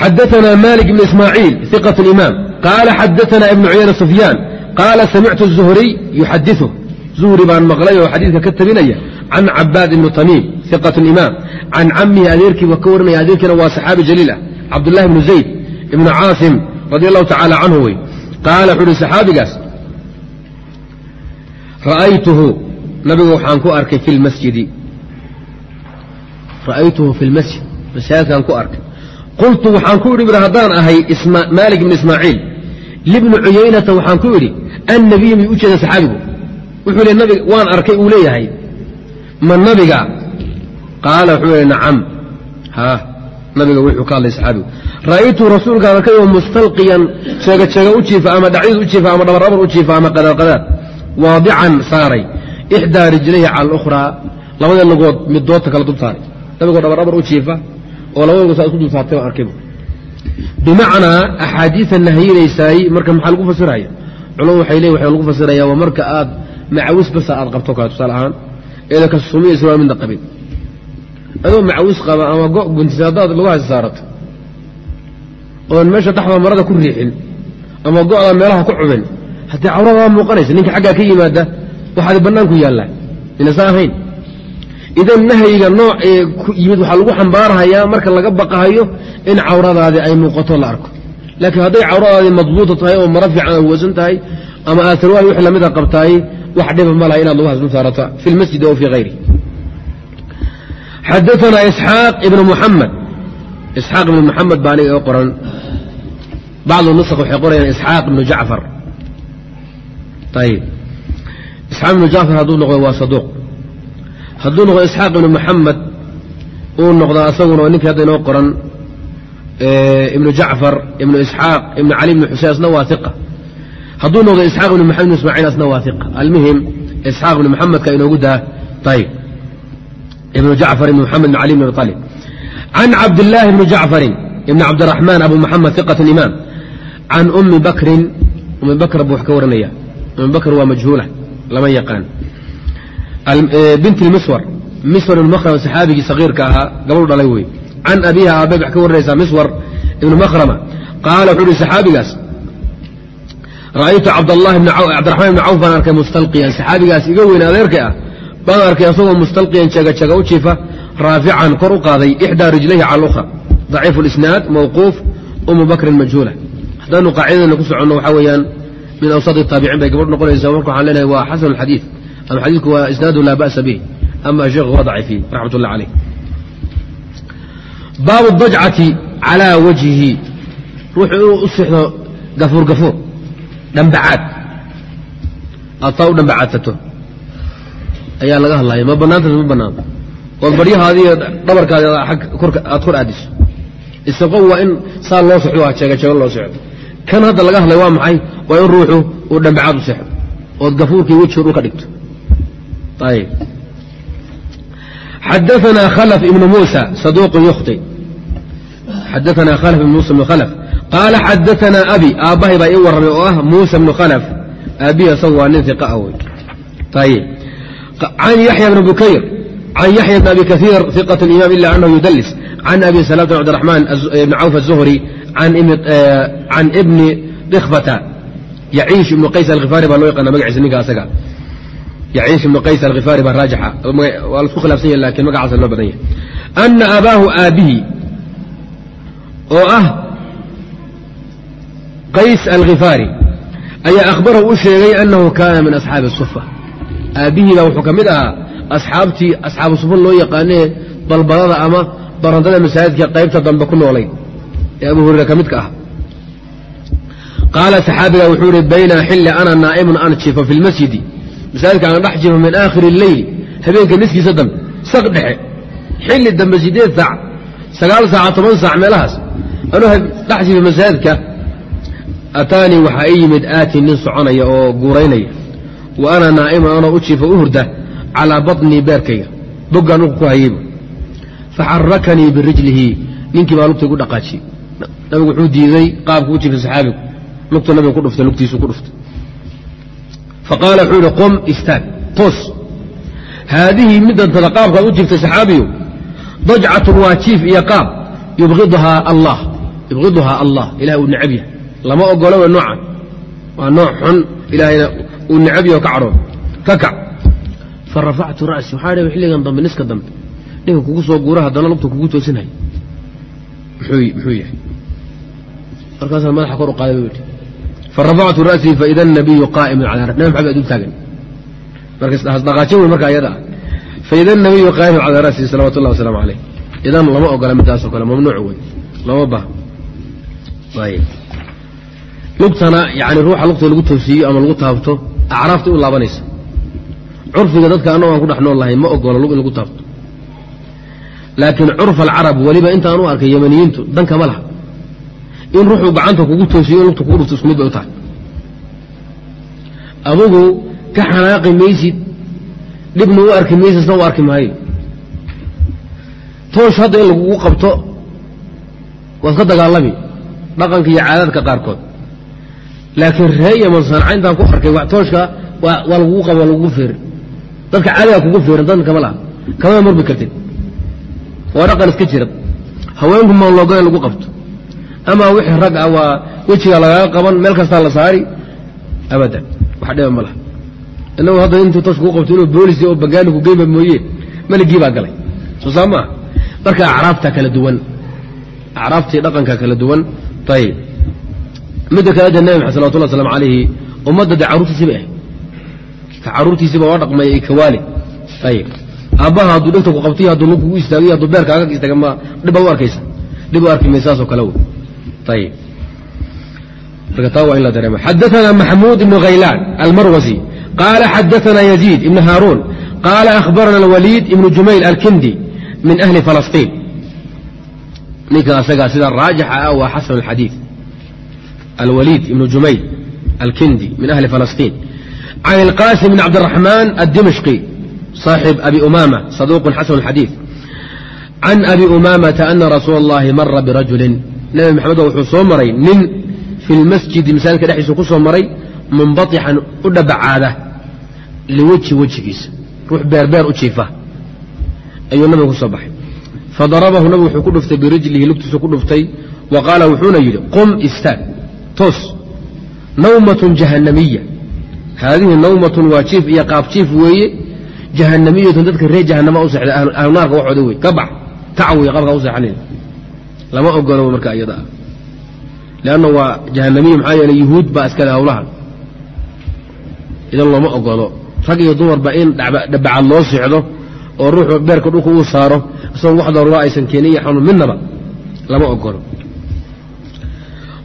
xadaثna malik بn ismaaciil ثiqة الإimaam qaala xadaثna ibn cuyayna sufyaan qaala samictu الzuhriy yuxadiثu zuhri baan maqlay oo xadiidka ka tabinaya can cabaad ibni tamiim ثiqaة الإimaam can camihi adeerkii waa ka warinaya adeerkiina waa saxaabi jaliil ah cabdullahi ibnu zayd ibnu caasim radi allahu tacala canhu wey qaala wuxuu uhi saxaabigaas ra'aytuhu nabigu waxaan ku arkay fi lmasjidi ra'aytuhu fi lmasjid masaajidkaan ku arkay qultu waxaan ku idhi bui haddaan ahay maalik ibni ismaaciil libni cuyaynata waxaan ku idhi annabiy may u jeeda saxaabigu wuxuu le nabig waan arkay uu leeyahay ma nabiga qaala wuxuu yihi nacam ha nabiga wuxuu ka hadlay saxaabigu ra'aytu rasuulka arkay oo mustalqiyan jeega jeega u jiifa ama dhacdiid u jiifa ama dhabarrabar u jiifa ama qadaadqadaad waadican saaray. Ixdaa rijlayhi cala alukhraa. Labada lugood mid doodta kala dul saaray. Nabigoo dhabarrabar u jiifa oo labada lugood saa isku dul saartay baan arkaybu bimacnaa axaadiida nahyinaysaay marka maxaa lagu fasiraya? Culamadu waxay leeyin waxaa lagu fasiraya waa marka aad macawis basa qabto kale tusaale ahaan eeda ka sumiyaysa waa midna qabin adoo macawis qaba ama go guntisa haddaad lagu haysa saarato oon meesha dhaxda marada ku riixin ama go'da meelaha ku cubin haddii cawrada waa muuqanaysa ninka xaggaa ka yimaada waxaad bannaanku yaallaa inasa ahayn. Idan nahyiga nooc ee yimid waxaa lagu xambaarhayaa marka laga baqahayo in cawradaadii ay muuqato la arko. Laakiin hadday cawradaadii madbuuta tahay oo mara fiican ay huwasan tahay ama aad sarwaal wix lamida qabtaay wax dhiba ma laha inaad lagu hasdul saarato fi lmasjid o fii hayri xadaana isxaaq ibnu muxamed isxaaq ibnu muxamed baa aniga qoran. Bacdu nusq waxay qorayaan isxaaq ibnu jacfar isxaaq ibnu jacfar hadduu noqdo waa saduuq hadduu noqdo isxaaq ibnu muxamed uu noqdo asaguna ninkii hadda inoo qoran ibnu jacfar ibnu isxaaq ibnu cali ibnu xusein asna waa iqa hadduu noqdo isxaaq ibnu maxamed ibnu ismaaciil asna waa iqa almuhim isxaaq ibnu muxamedka inoogu daa ayib ibnu jacfar ibn maxamed ibn cali ibn abi talib can cabdillaahi bni jacfarin ibni cabdiraxmaan abu muxamed iqat imaam can ummi bakrin ummi bakr buu wax ka waranaya ummi bakr waa majhuula lama yaqaan. Binti miswar miswar ibnu makhrama saxaabigii sagiirka ahaa gabadhu dhalay wey can abiha aabeed wax ka waranaysaa miswar ibnu makhrama. Qaala wuxuu uhi saxaabigaas ra'aytu cabdiraxmaan ibni cawf baan arkay mustalqiyan. Saxaabigaas iga weyn adeerka ah baan arkay asagoo mustalqiyan jegajaga u jiifa raafican kor u qaaday ixdaa rijlayhi cala alukhra daciifu lisnaad mawquuf umu bakrin majhuula. Haddaanu qaacidadeena ku soconno waxaa weeyaan min awsad taabiciin bay gabadh noqonaysaa. Marka waxaan leenahay waa xasan alxadiid ama xadiidku waa isnaadu laa ba'sa bih ama sheekhu waa daciifiye raxmat ullah caleyh baabu dajcati calaa wajhihi. Ruuxu inuu u sixdo gafuur gafuur dhambacaad aad saa u dhambacaadsato ayaa laga hadlaya ma banaantas ma banaanta ood baryahaadiiyo dhabarkaadi aad kor aadiso isaqo waa in saa loo sexdo waa jeega jeego loo sexdo kan hadda laga hadlay waa maxay? Waa in ruuxu uu dhambacaad u seexdo ood gafuurkii wejigu dhulka dhigto. Xadaanaa khalf ibn muusa saduuqun yukhti. Xadaanaa khalf ibn muusa ibnu khalf qaala xadaanaa abi aabbahay baa ii warramay oo ah muusa ibnu khalf aabbihi isagu waa nin iqa ah wey ayib can yaxya bni bukayr can yaxya bni abi kaiir iqat imaam ila anahu yudlis can abi salaamt bn cabdiraxmaan ibni cawf azuhri can ibni dikfata yaciish ibnu qays alkhifaari baa loo yaqaana magaciisa ninka asaga yaciish ibnu qays alkhifaari baa raajixa waa la isku khilafsan yahy laakiin magacaasa loo badan yahay ana abaahu aabbihi oo ah qays alkhifaari ayaa akhbarahu u sheegay annahu kaana min asxaabi الsufa aabbihii baa wuxuu ka mid ahaa asxaabtii asxaabu sufa loo yaqaanee balbalada ama barandada masaajidka qaybta dambe ku noolay ee abu hurera ka midka ah. Qaala saxaabiga wuxuu ihi bayna xilli ana naa'imun aan jifo fi lmasjidi masaajidka aan dhex jifo min aakhiri leyl habeenka niskiisa dambe saq dhexe. Xilli dambe sideed saac sagaal saaca toban saac meelahaas. Anuu dhex jifo masaajidka ataanii waxaa ii yimid aatin nin soconaya oo guuraynaya. Wa ana naa'imun anoo u jiifo u hurda calaa batnii beerkayga. Boggaan uku ku hayeyba faxarakanii birijlihi ninkii baa lugta igu dhaqaajiyey nabigu wuxuu diiday qaabku u jiifay saxaabigu lugtu nabiga ku dhuftay lugtiisu ku dhuftay faqaala wuxuu yihi qom istaag toos haadihii midantada qaabkaad u jiftay saxaabiyu dajcatun waa jiif iyo qaab yubidhaa allah yubgiduhaa allah ilahay uu necab yahay lama ogolo we noocan waa nooc xun ilaahayna uu necab ka cadhoon ka kac fa rafactu ra'si waxaa dh xilligan dambe niska dambe dhega kugu soo guura haddana lugta kugu toosinhay muxuu yahay. Markaasaan madaxa kor u qaaday bu farafactu ra'sii faida nabiyu qaa'imun ala nabi maxamed adul taagan. Markasdhaqaajo wey marka ayada ah. Faida nabiyu qaa'imun calaa ra'sihi salawatu ullahi wasalaamu caleyh idan lama ogola middaasoo kale mamnuuc wey lama baha lugtana yani ruuxa lugta lagu toosiiyo ama lagu taabto acraafta u laabanaysa. Curfiga dadka annagoo aan ku dhex nool lahay ma ogolo lug in lagu taabto laakiin curfa alcarab weliba intaan u arkay yamaniyiintu danka ma laha. In ruuxuu gacanta kugu toosiyo in lugta kugu dhufto isku mid bay u tahay. Adugu ka xanaaqi maysid dhibna u arki maysid u arki maayo. Toosh hadda in lagugu qabto waad ka dagaalami dhaqanka iyo caadaadka qaarkood. Laakiin ree yaman sanca intaan ku arkay tooshka waa lagugu qaba waa lagugu feerin dadka caadigaa kugu feerin dadna kama laha. Kamana marbi kartid waa dhaqan iska jira. Haweenku loogola in lagu qabto. Ama wixii rag ah waa wejiga lagaga qaban meel kastaa la saari abadan. Wax dhiba ma laha. Inagu hadda intuu tash kuu qabto inuu boolisi oo bangaani ku geyba mooye meligii baa galay. Soo saa marka acraabta kala duwan acraabtii dhaqanka kala duwan ayib midda kale de nabi maxad salawatullah waslamu alayhi ummadda dee carruurtiisii bay ahayd ka carruurtiisiiba waa dhaqmaya kawaali ayib aabbaha hadduu dhegta ku qabtay hadduu lug kugu istaagiy hadduu beerkaaga istaaga ma dhibba u arkaysa dhib u arki maysaasoo kale wey ayib marka taa waa in la dareema xadaثana maxmuud ibnu khaylaan almarwasi qaala xadaثana yaziid ibn haaruun qaala akhbarana alwaliid ibnu jumayl alkindi min ahli falasطiin ninka asagaa sida raajixa ah waa xasan alxadiid alwaliid ibnu jumayl alkindi min ahli falasطiin can ilqasim bn cabdiraxmaan addimashqi صاaxب أbي أmامة صدوq xasن الxadيiث عن أbي أmامةa أنa رasuul الlahi mara برaجuلi نبi mxamed wuxuu soo maray nin fi اlmasjidi masaajidka dhexdiisa ku soo maray munbaطixan u dhabacaada liwجhi wejigiisa ruux beerbeer u jiifa ayuu nabiga ku soo baxay fadarabahu nabigu wuxuu ku dhuftay birijlihi lugtiisu ku dhuftay wa qaala wuxuuna yidhi qum istaag toos nawmaة جahanamiya haadihi nawmaة waa jiif iyo qaab jiif weeye jahanamiyatun dadka reer jahanama u sexda ahlu naarka waxooda wey ka bax tacwiy qabkaa u seexanayna lama ogolo marka iyada ah leanna waa jahanamiya maxaa yeeley yuhuud baa iskale hawlahan idan looma ogolo rag iyo dumarba in dhabacad loo sixdo oo ruuxu beerka dhulka uu saaro isagoon wax daruura aysan keenin iyo xanuun midnaba lama ogolo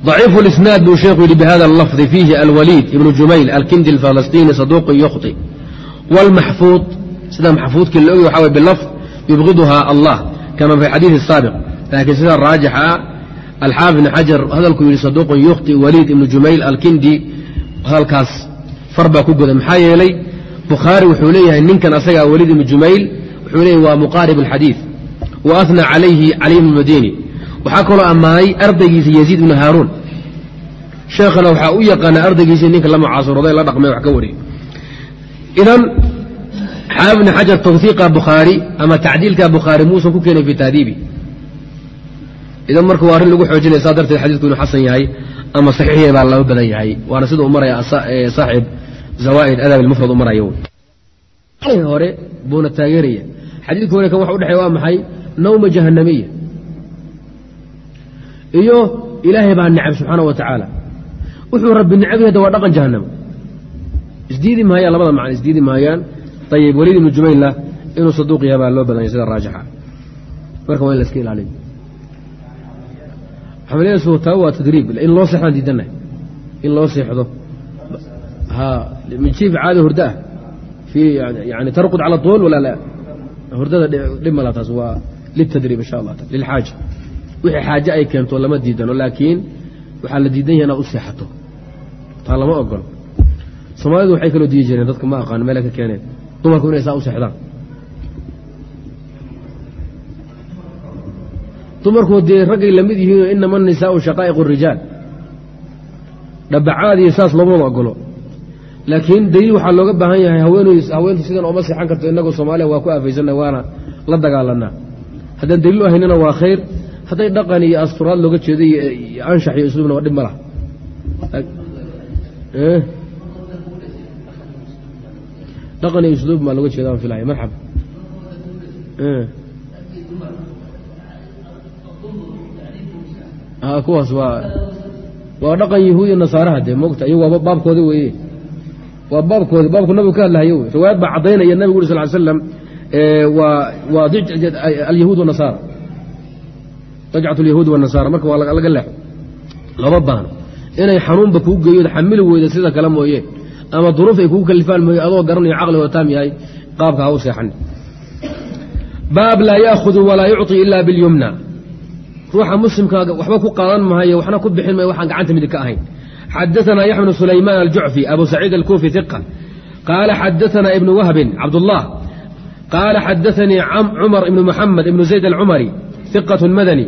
ضaciifu اlisnaad buu sheekhu yidhi bihada اlafظi fiihi alwaliid ibnu jumayl alkindi alfalastiini saduuqu yukhطi wاlmaxfuud sida maxfuudka la ogy waa bilaf yubidha allah kama fi xadiii saabiq. Laakiin sida raajixa ah, alxaafid ibn xajar hadalkuu yidhi saduuqun yukhti waliid ibnu jumayl alkindi. Hadalkaas farbaa ku goda maxaa yeelay bukhaari wuxuu leeyahay ninkan asaga waliid ibnu jumayl. Wuxuu leeyahy waa muqaarib alxadiid wa ana calayhi caliy ibnu madini waxaa kaloo ammaanay ardaygiisa yaziid ibnu haaruun. Sheekhana waxaa u yaqaanaa ardaygiisii ninka la mucaasirooday la dhaqmay wax ka wariyey idan xaafid ibn xajar tawhiiqa bukhaari ama tacdiilka bukhaari muusan ku keenay fi tahdiibi idan marka waa arrin lagu xoojinaya saa darteed xadiidku inuu xasan yahay ama saxiix baa lama badan yahay. Waana sida u maraya saaxib zawaa'id adab ilmufrad u maraya hore buuna taageeraya. Xadiidka hore kan waxa udhexeeya waa maxay? Nawma jahanamiya iyo ilaahay baa necab subxaana wa tacaala wuxuu rabbi necab yahda waa dhaqan jahanamo isdiidi maayaan labada macna isdiidi maayaan ayib waliid ibnu jumaylla inuu saduuq yahay baa loo badanya sida raajixa marka waa in la iska ilaaliyo taa waa tadriib in loo seexdaan diidanahay in loo seexdo. Min jiif caada hurda ah yani tarqud cala طuul walaa la. Hurdada dhib mala taas waa litadriib insha allah lilxaaja wixii xaaje ay keento lama diidano laakiin waxaa la diidan yahay inaad u seexato. Taa lama ogolo soomaalidu waxay kaloo diidi jireen dadka ma aqaano meela ka keeneen dumarku inay saa u seexdaan. Dumarku dee raggay la mid yihiinoo inama nisaau shaqaa'iq rijaal. Dhabacaad iyo saas loomama ogolo. Laakiin daliil waxaa looga baahan yahay haweentu sidan ooma seexan karto innagoo soomaaliya waa ku aafaysanna waana la dagaalanaa haddaan daliil u haynana waa khayr. Hadday dhaqan iyo asturaad looga jeedo iyo anshax iyo usluubna waa dhib ma laha dhaqan iyo usluub maa looga jeeda aan filaya marxaba kuwaas waa waa dhaqan yahuudiya nasaaraha dee mogta iyagu waaba baabkooda weeye. Waa baabkooda baabku nabigu ka hadlahayo riwaayad baa caddaynaya nabigu uri sal ly slam waa alyahuud wanasaara rajcat alyahuud wanasaara marka waa laga leexo lama baahno inay xanuunba kuu geeyo xamili weyda sida kale mooye ama duruuf ay kugu kalifaan mooye adoo garanayo caqligoo taam yahay qaabka ha u seexan baab laa yaahudu walaa yucطi ila biاlyumna ruuxa muslimka waxba ku qaadan maayo waxna ku bixin maayo waxaan gacanta midig ka ahayn xadaثna yaxya bnu sulaymaan aljucfi abu saciid alkufi iqa qaala xadaثna ibnu wahbin cabdالlah qaala xadaثanii cumar ibnu muxamed ibnu zayd alcumari iqaة madani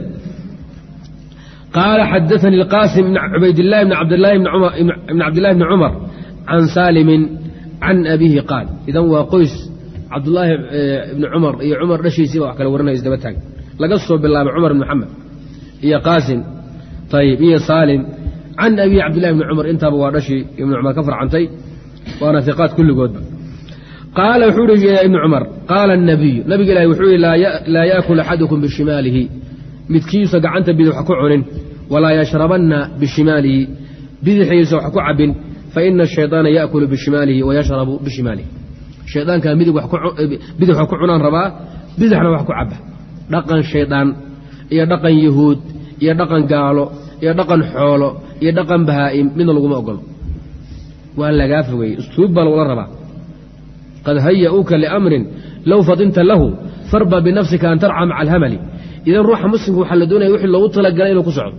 qaala xadaثanii اlqasim bn cubaydillahi bn cabdilahi bn cabdillahi bni cumar can saalimin can abihi qaal idan waa qoys cabdulaahi ibni cumar iyo cumar dhashiisiiba wax kale warinaya isdaba taag laga soo bilaabay cumar ibn maxamed iyo qaasim ayib iyo saalim can abihi cabdillahi bni cumar intaaba waa dhashii ibnu cumar ka farcantay waana iqaat kulligoodba qaala wuxuu ihi ibnu cumar qaala الnabiyu nabiga ilahi wuxuu yihi laa yaakul axadukum bishimaalihi midkiisa gacanta bidix ku cunin walaa yashrabanna bishimaalihi bidixiisa wax ku cabin faina shayaana yakulu bishimaalihi wayashrabu bishimaalihi shayaankaa bidix wax ku cunaan rabaa bidixna wax ku caba dhaqan shaydaan iyo dhaqan yahuud iyo dhaqan gaalo iyo dhaqan xoolo iyo dhaqan bahaa'im midna laguma ogolo waa lagaa fogeeyey usluub baa lagula rabaa qad haya'uuka liamrin low fadinta lahu farba binafsika an tarca maca alhamali idan ruuxa muslimka waxaa la doonaya wixii loogu talagalay inuu ku socdo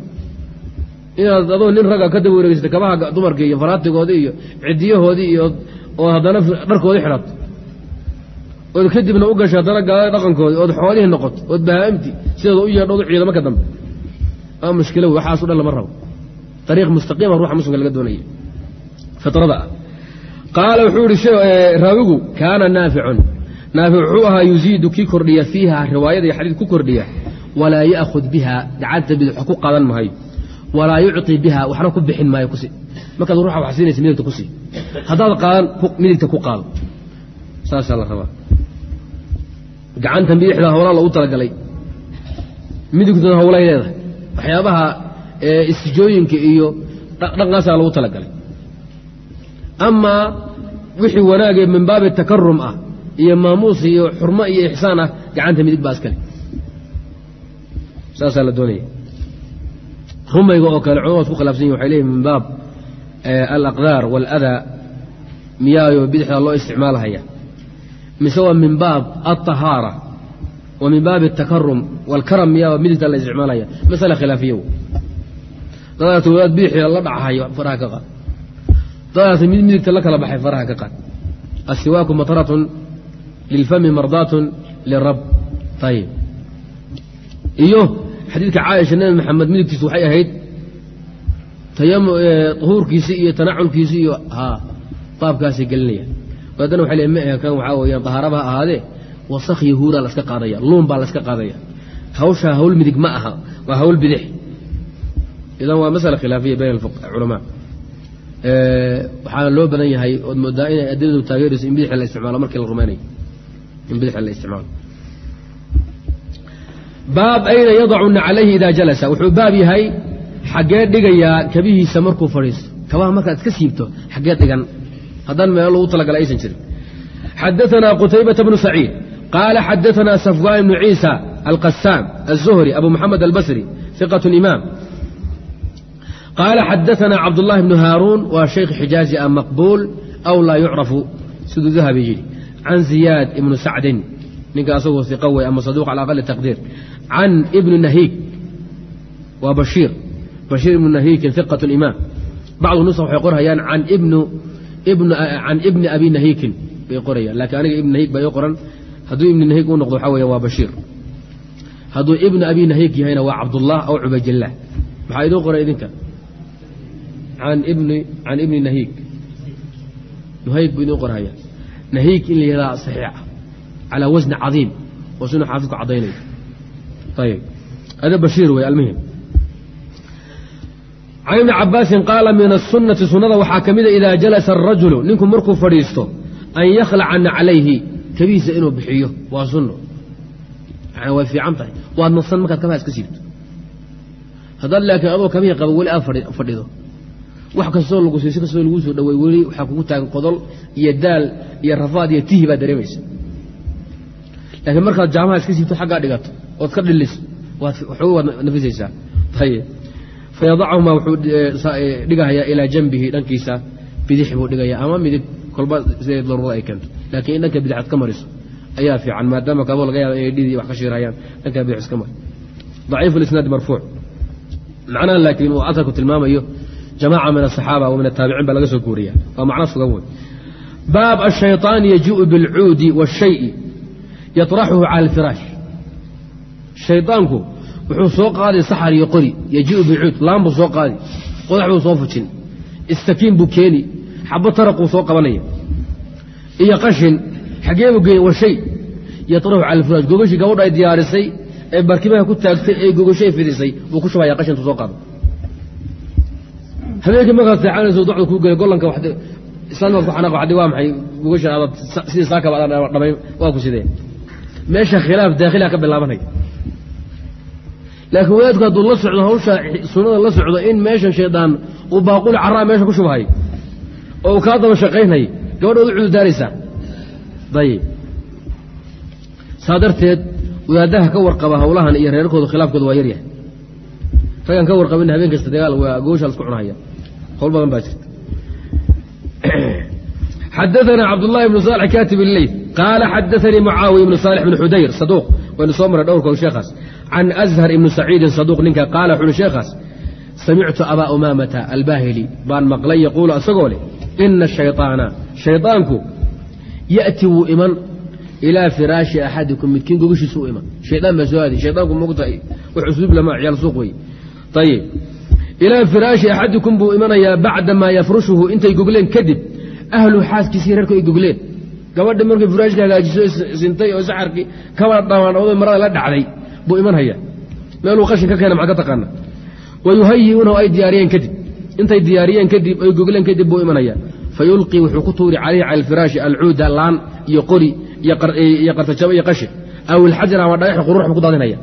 inaad adoo nin ragga ka daba wareegsata kabaha dumarka iyo faraatigoodii iyo cidiyahoodii iyo oo haddana dharkoodii xidhato ood kadibna u gasho haddana gaalada dhaqankoodii ood xoolihii noqoto ood bahaa'imti sideeda u yeedhood u ciidamo ka dambe. Aa mushkilo wey waxaaso dhan lama rabo. Ariiq mustaqiima ruuxa muslimka laga doonaya. Fitrada. Ah qaala wuxuu ihi raawigu kaana naaficun. Naafic wuxuu ahaa yuziidu kii kordhiya fiiha riwaayada iyo xadiid ku kordhiya walaa ya'khud biha gacanta bidix wax ku qaadan maayo walaa yucطi biha waxna ku bixin maayo kusi markaad ruuxa wax siinaysa midigta ku haddaad qaadan midigta ku qaado. Saasaa la rabaa. Gacanta bidixda howlaa loogu talagalay. Midigtuna howlay leedahay. Waxyaabaha istijooyinka iyo dhaqaasaa lagu talagalay. Amaa wixii wanaagee min baabi takarum ah iyo maamuus iyo xurmo iyo ixsaan ah gacanta midig baa iskale saasaa la doonaya rumayga oo kale culamad ku khilafsan yihiin waxay leeyihiin min baab alaqdaar waaladaa miyaayo bidixda loo isticmaalahaya. Mise waa min baab alطahaara wa min baabi atakarum waalkaram miyaa midigta la isticmaalaya masale khilaafiya dadaata wadaad bidixda la dhacahayo faraha ka qaad. Dadaata mid midigta la kala baxay faraha ka qaad. Asiwaaku matratun lilfami mardaatun lirab. Ayib iyo xadiidka caaisha nabi maxamed midigtiisu waxay ahayd huurkiisi iyo tanaculkiisi iyo ha baabkaasay gelinayaan haddana waxay le ma kan waxaa weyaan dahaaraba ha ahaadee wasakh iyo huuraa laska qaadaya luun baa laska qaadaya. Hawshaa hawl midig ma aha waa hawl bidix. Idan waa masala khilaafiya bayn culamaa. Waxaa loo badan yahay ood moodaa inay adiladu taageerayso in bidixda la isticmaalo markii la rumaynayo. In bidixda la isticmaalo baab ayna yadacuna calayhi idaa jalasa. Wuxuu baab yahay xaggee dhigayaa kabihiisa markuu fadhiisto. Kabaha markaad iska siibto xaggee dhigan. Haddaan meelo logu talagalay aysan jirin. Xadaanaa qutaybata bnu saciid. Qaala xadaanaa safwaan ibnu ciisa alqasaam aلzuhri abu moxamed albasri iqat imaam. Qaala xadaanaa cabdullahi bnu haaruun waa shaykh xijaazi a maqbuul aw laa yucrafu. Siduu dahabi yidhi can ziyaad ibnu sacdin. Ninka asagoo iqa wey ama saduuq cala taqdiir can ibni nahiig waa bashiir bashiir ibnu nahiikin hiqat imaam bacdu nusa waxay qorhayaan can ibni abi nahiikin bay qorayaan laakiin aniga ibni nahiig baa ii qoran hadduu ibni nahiig u noqdo waxaa weeye waa bashiir hadduu ibni abi nahiig yahayna waa cabdullah aw cubaydillaah maxaa idin qoran idinka can ibni nahiig nahiig buu idin qorhaya nahiig in la yihahdaa saxiixa calى wasni cadiim oo sinu xaafidku caddaynayo ayb ada bashiir wey almuhim can ibni cabaasin qaala min asunati sunnada waxaa ka mida idaa jalasa arajulu ninku markuu fadhiisto an yakhlacana calayhi kabihiisa inuu bixiyo waa sunno yani way fiican tahay waad nasan markaad kabaha iska siibto haddaad laakiin adoo kabihii qaba weli aad fadhido wax kastoo lagu si kastoo lagu soo dhawey weli waxaa laakiin markaad jaamaha iska siibto xaggaa dhigato ood ka dhiliso waad nafisaysaa fayadachumaa wuxuu dhigahayaa ilaa janbihi dhankiisa bidix buu dhigaya ama midig kolba siday daruurada ay keento laakiin in dhanka bidixaad ka mariso ayaa fiican maadaama kabo laga yaaba inay dhidii wax ka shiirayaan dhanka bidix iska mari daciifu lisnaad marfuuc macnaha laakiin uu asarku tilmaamayo jamaaca min asaxaaba wa min ataabiciin baa laga soo guuriya waa macno sugan wey baab ashayطaan yajiu bilcuudi waاshayi yaطraxuhu cala alfiraash shaydaanku wuxuu soo qaaday saxar iyo qori yajiu bilcuud laan buu soo qaadi qodax buu soo fujin istakiin buu keeni xabo taraquu soo qabanaya. Iyo qashin xagee buu geeyey washay yaطraxu cala alfiraash gogashii gabadha ay diyaarisay ee barkimaha ku taagtay ee gogashay fidisay buu ku shubaya qashintu soo qaado. Habeenkii markaad seexanayso docda kuu gelay gollanka islaamad ku xanaaq waxdi waa maxay gogashan aad sidii saakaba adaan dhamay waa ku sidee meesha khilaaf daakhiliha ka bilaabanaya. Laakiin wadaadku hadduu la socdo hawsha sunnada la socdo in meeshan shaydaan uu baaquli carraa meesha ku shubhay oo uu kaa daba shaqaynhay gabadhood u cudurdaaraysaa dayib. Saa darteed wadaadaha ka warqaba hawlahan iyo reerkooda khilaafkooda waa yaryahay. Ragaan ka warqabin habeen kasta dagaal waa goosha lasku cunahaya. Hawl badan baa jirta xadaana cabdulahi bnu salx katib ileyt qaala xadaanii mucaawiya ibnu salx bn xudayr saduuq waynu soo marray dhowrkood sheekhaas can ashar ibni saciidin saduuq ninka qaala wuxuui sheekhaas samictu abaa umaamata albahili baan maqlay yaquulu asagoo leh ina shayaana shayaanku yati wuu iman ilaa firaashi axadikum midkiin gogashiisu u iman hayaan baa soo aadi hayaanku mogtahay wax usluub lama ciyaal suuq wey ayb ilaa firaashi axadikum buu imanayaa bacda maa yafrushuhu intay gogleen kadib ahlu xaaskiisii reerku ay gogleen gabadha markay furaashka hagaajiso sintay oo saxarkii kaba dhamaandhawda marada la dhacday buu imanhaya meeluu qashin ka keena maxaa ka taqaana wa yuhayiunahu ay diyaariyeen kadib intay diyaariyeen kadib ay gogleen kadib buu imanaya fa yulqii wuxuu ku tuuri calayhi cala alfiraashi alcuuda laan iyo qori iyo qartajabo iyo qashin aw ilxajar ama dhagax qurux buu ku daadinaya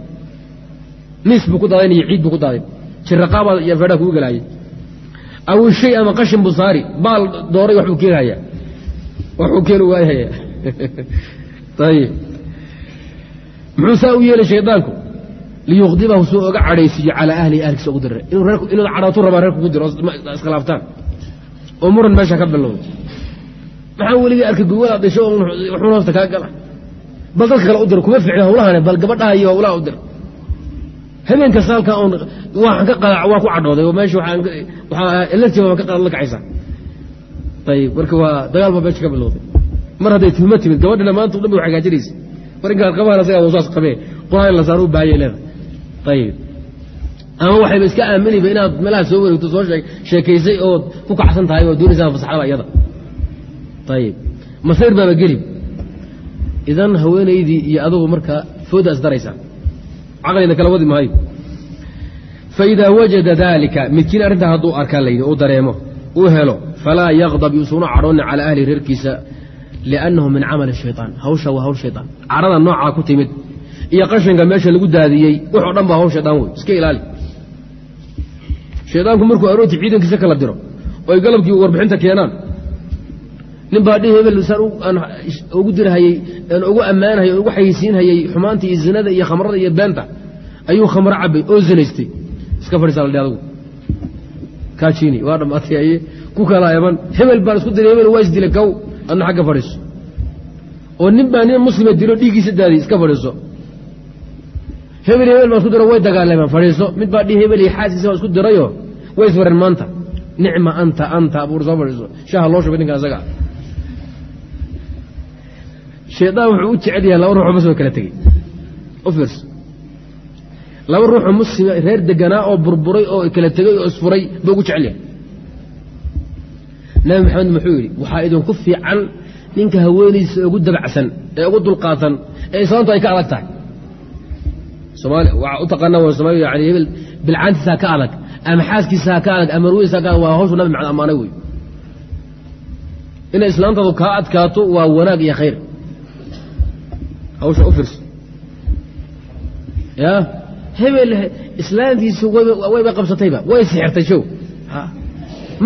niis buu ku daadinaya ciid buu ku daadin jiraqaabaa iyo feedhaa kugu gelaaya aw shay ama qashin buu saari baal dooray waxbuu keenhaya waxuu keeni waayhaya ayib muxuu saa u yeelay shaydaanku liyuqdibahu suu oga cadhaysiiyo calaa ahlihi ahlkiisa ugu dira inuu cadhootu rabaa reerku ku diro iskhilaaftaan oo muran meesha ka bilowda maxaa weligii arkay gurwada dhasho wuxuun hoosta kaa gala bal dadka kale u diro kuma ficna hawlahane bal gabadhaha iyo hawlaha u dira habeenka saalka oon waxaan ka qadac waa ku cadhooday oo waan kacaysaa ayib marka waa dagaal baa meesha ka bilowday. Mar hadday tuhmo timid gabadhina maanta dhan ba hagaajinaysa mar inkaad qabaan asagaa saas qabee qur'aan la saaro u baahaya leeda ama waxayba iska aaminayba inaad meelaha soo wareegto soo sheekaysay ood ku kacsan tahay oo doonaysaa fasaxada iyada. Ayib masayr baaba geli. Idan haweenaydii iyo adugu marka fooda isdaraysaa caqlina kala wadi maayo faidaa wajada daalika midkiin arrintaa hadduu arkaa layidhi uu dareemo uu helo falaa yaqdab yuusuna cadhoonna calaa ahli reerkiisa liannahu min camali shayطaan hawsha waa hawl shayطaan cadhada noocaa ku timid iyo qashinka meesha lagu daadiyey wuxoo dhan baa hawl shaydaan wey iska ilaali shaydaanku markuu aroortii ciidankiisa kala diro oy galabkii warbixinta keenaan nin baa dhihi hebel saan ugu dirhayey aan ugu ammaanhayay oon ugu xayeysiinhayey xumaanta iyo zinada iyo khamrada iyo beenta ayuu khamro cabay oo zinaystay iska fadhiisa ladhi adugu kaajini waa dhammaatay aye ku kala eban hebel baan isku diray hebel waa isdila kow adna xagga fadhiiso. Oo nin baa nin muslima dilo dhiiggiisa daadiy iska fadhiiso. Hebel hebel baan isku diro way dagaalemaan fadhiiso. Mid baa dhihi hebel iyo xaaskiisa baan isku dirayo way isfareen maanta. Nicma anta anta abuur soo fadhiiso. Shaaha loo shubay ninka asaga shaydaan wuxuu u jecel yahay laba ruuxoo muslima kala tegey. U fiirso laba ruuxoo muslima reer deganaa oo burburay oo kala tegey oo isfuray buu ugu jecel yahay. Nabi maxamed muxuu yidhi waxaa idinku fiican ninka haweenaysa ugu dabacsan ee ugu dulqaatan ee islaamtu ay ka adag tahay. U taqaana waa somaali yani hebel bilcaantiisaa ka adag ama xaaskiisaa ka adag ama ruwiisaa ka adag waa hawshu nabi maxamed ammaanay wey inay islaamtaadu kaa adkaato waa wanaag iyo khayr. Hawsha u firso ya hebel islaamtiisu wayba qabsatayba. Way sixirtay show.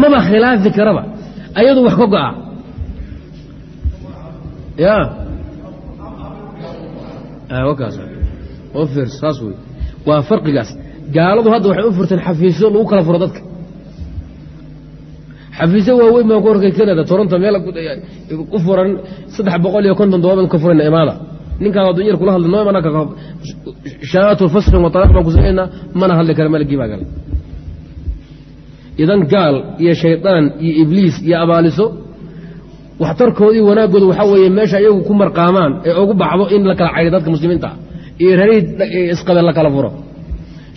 Maba khilaafi karaba ayadu wax ka go'a. Fiirso saas wey. Waa farqigaas. Gaaladu hadda waxay u furteen xafiisyo lagu kala furo dadka. Xafiisyo waaweyn baan ku arkay kanada toronto meel u furan saddex boqol iyo konton doobaan ka furayna imaada ninkaan adduun yar kula hadla shahaadatu fasqin wa talaaq baan ku samaynaa mana hadli kara malgii baa galay idan gaal iyo shaydaan iyo ibliis iyo abaaliso waxtarkoodii wanaaggooda waxaa weeye meesha iyagu ku marqaamaan ee ugu baxdo in la kala caydo dadka muslimiinta ah iyo rarihii isqabeen la kala furo.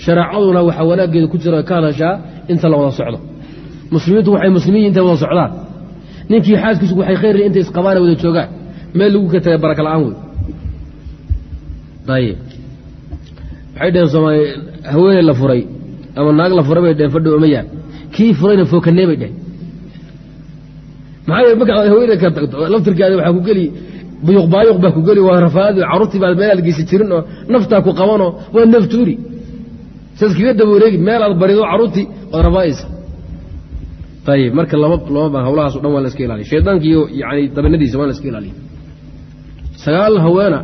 Shareecaduna waxaa wanaaggeeda ku jira ka hadashaa inta la wada socdo. Muslimiintu waxay muslimiin intay wada socdaan. Ninkii xaaskiisu waxay khayr intay isqabaana wada joogaan. Meel lagu ka tagay baraka la'aan wey ayib waxay dheheen soomaali haweeney la furay ama naag la furay bay dheheen fadhi omayaan kii furayna fookanee bay dheheen maxaa yeele marka haweeney ka tagto laftirkaada waxaa ku geli buyuq baayuq baa ku geli waa rafaadi carruurtii baad meelaad geysi jirin oo naftaa ku qabanoo waa naftuuri saas kaga daba wareegi meel aad barido carruurtii ood rafaa'aysa ayib marka lama lama baan hawlahaas o dhan waa la iska ilaaliya. Shaydaanki iyo yani dabinadiisa waa la iska ilaaliya. Sagaal haweena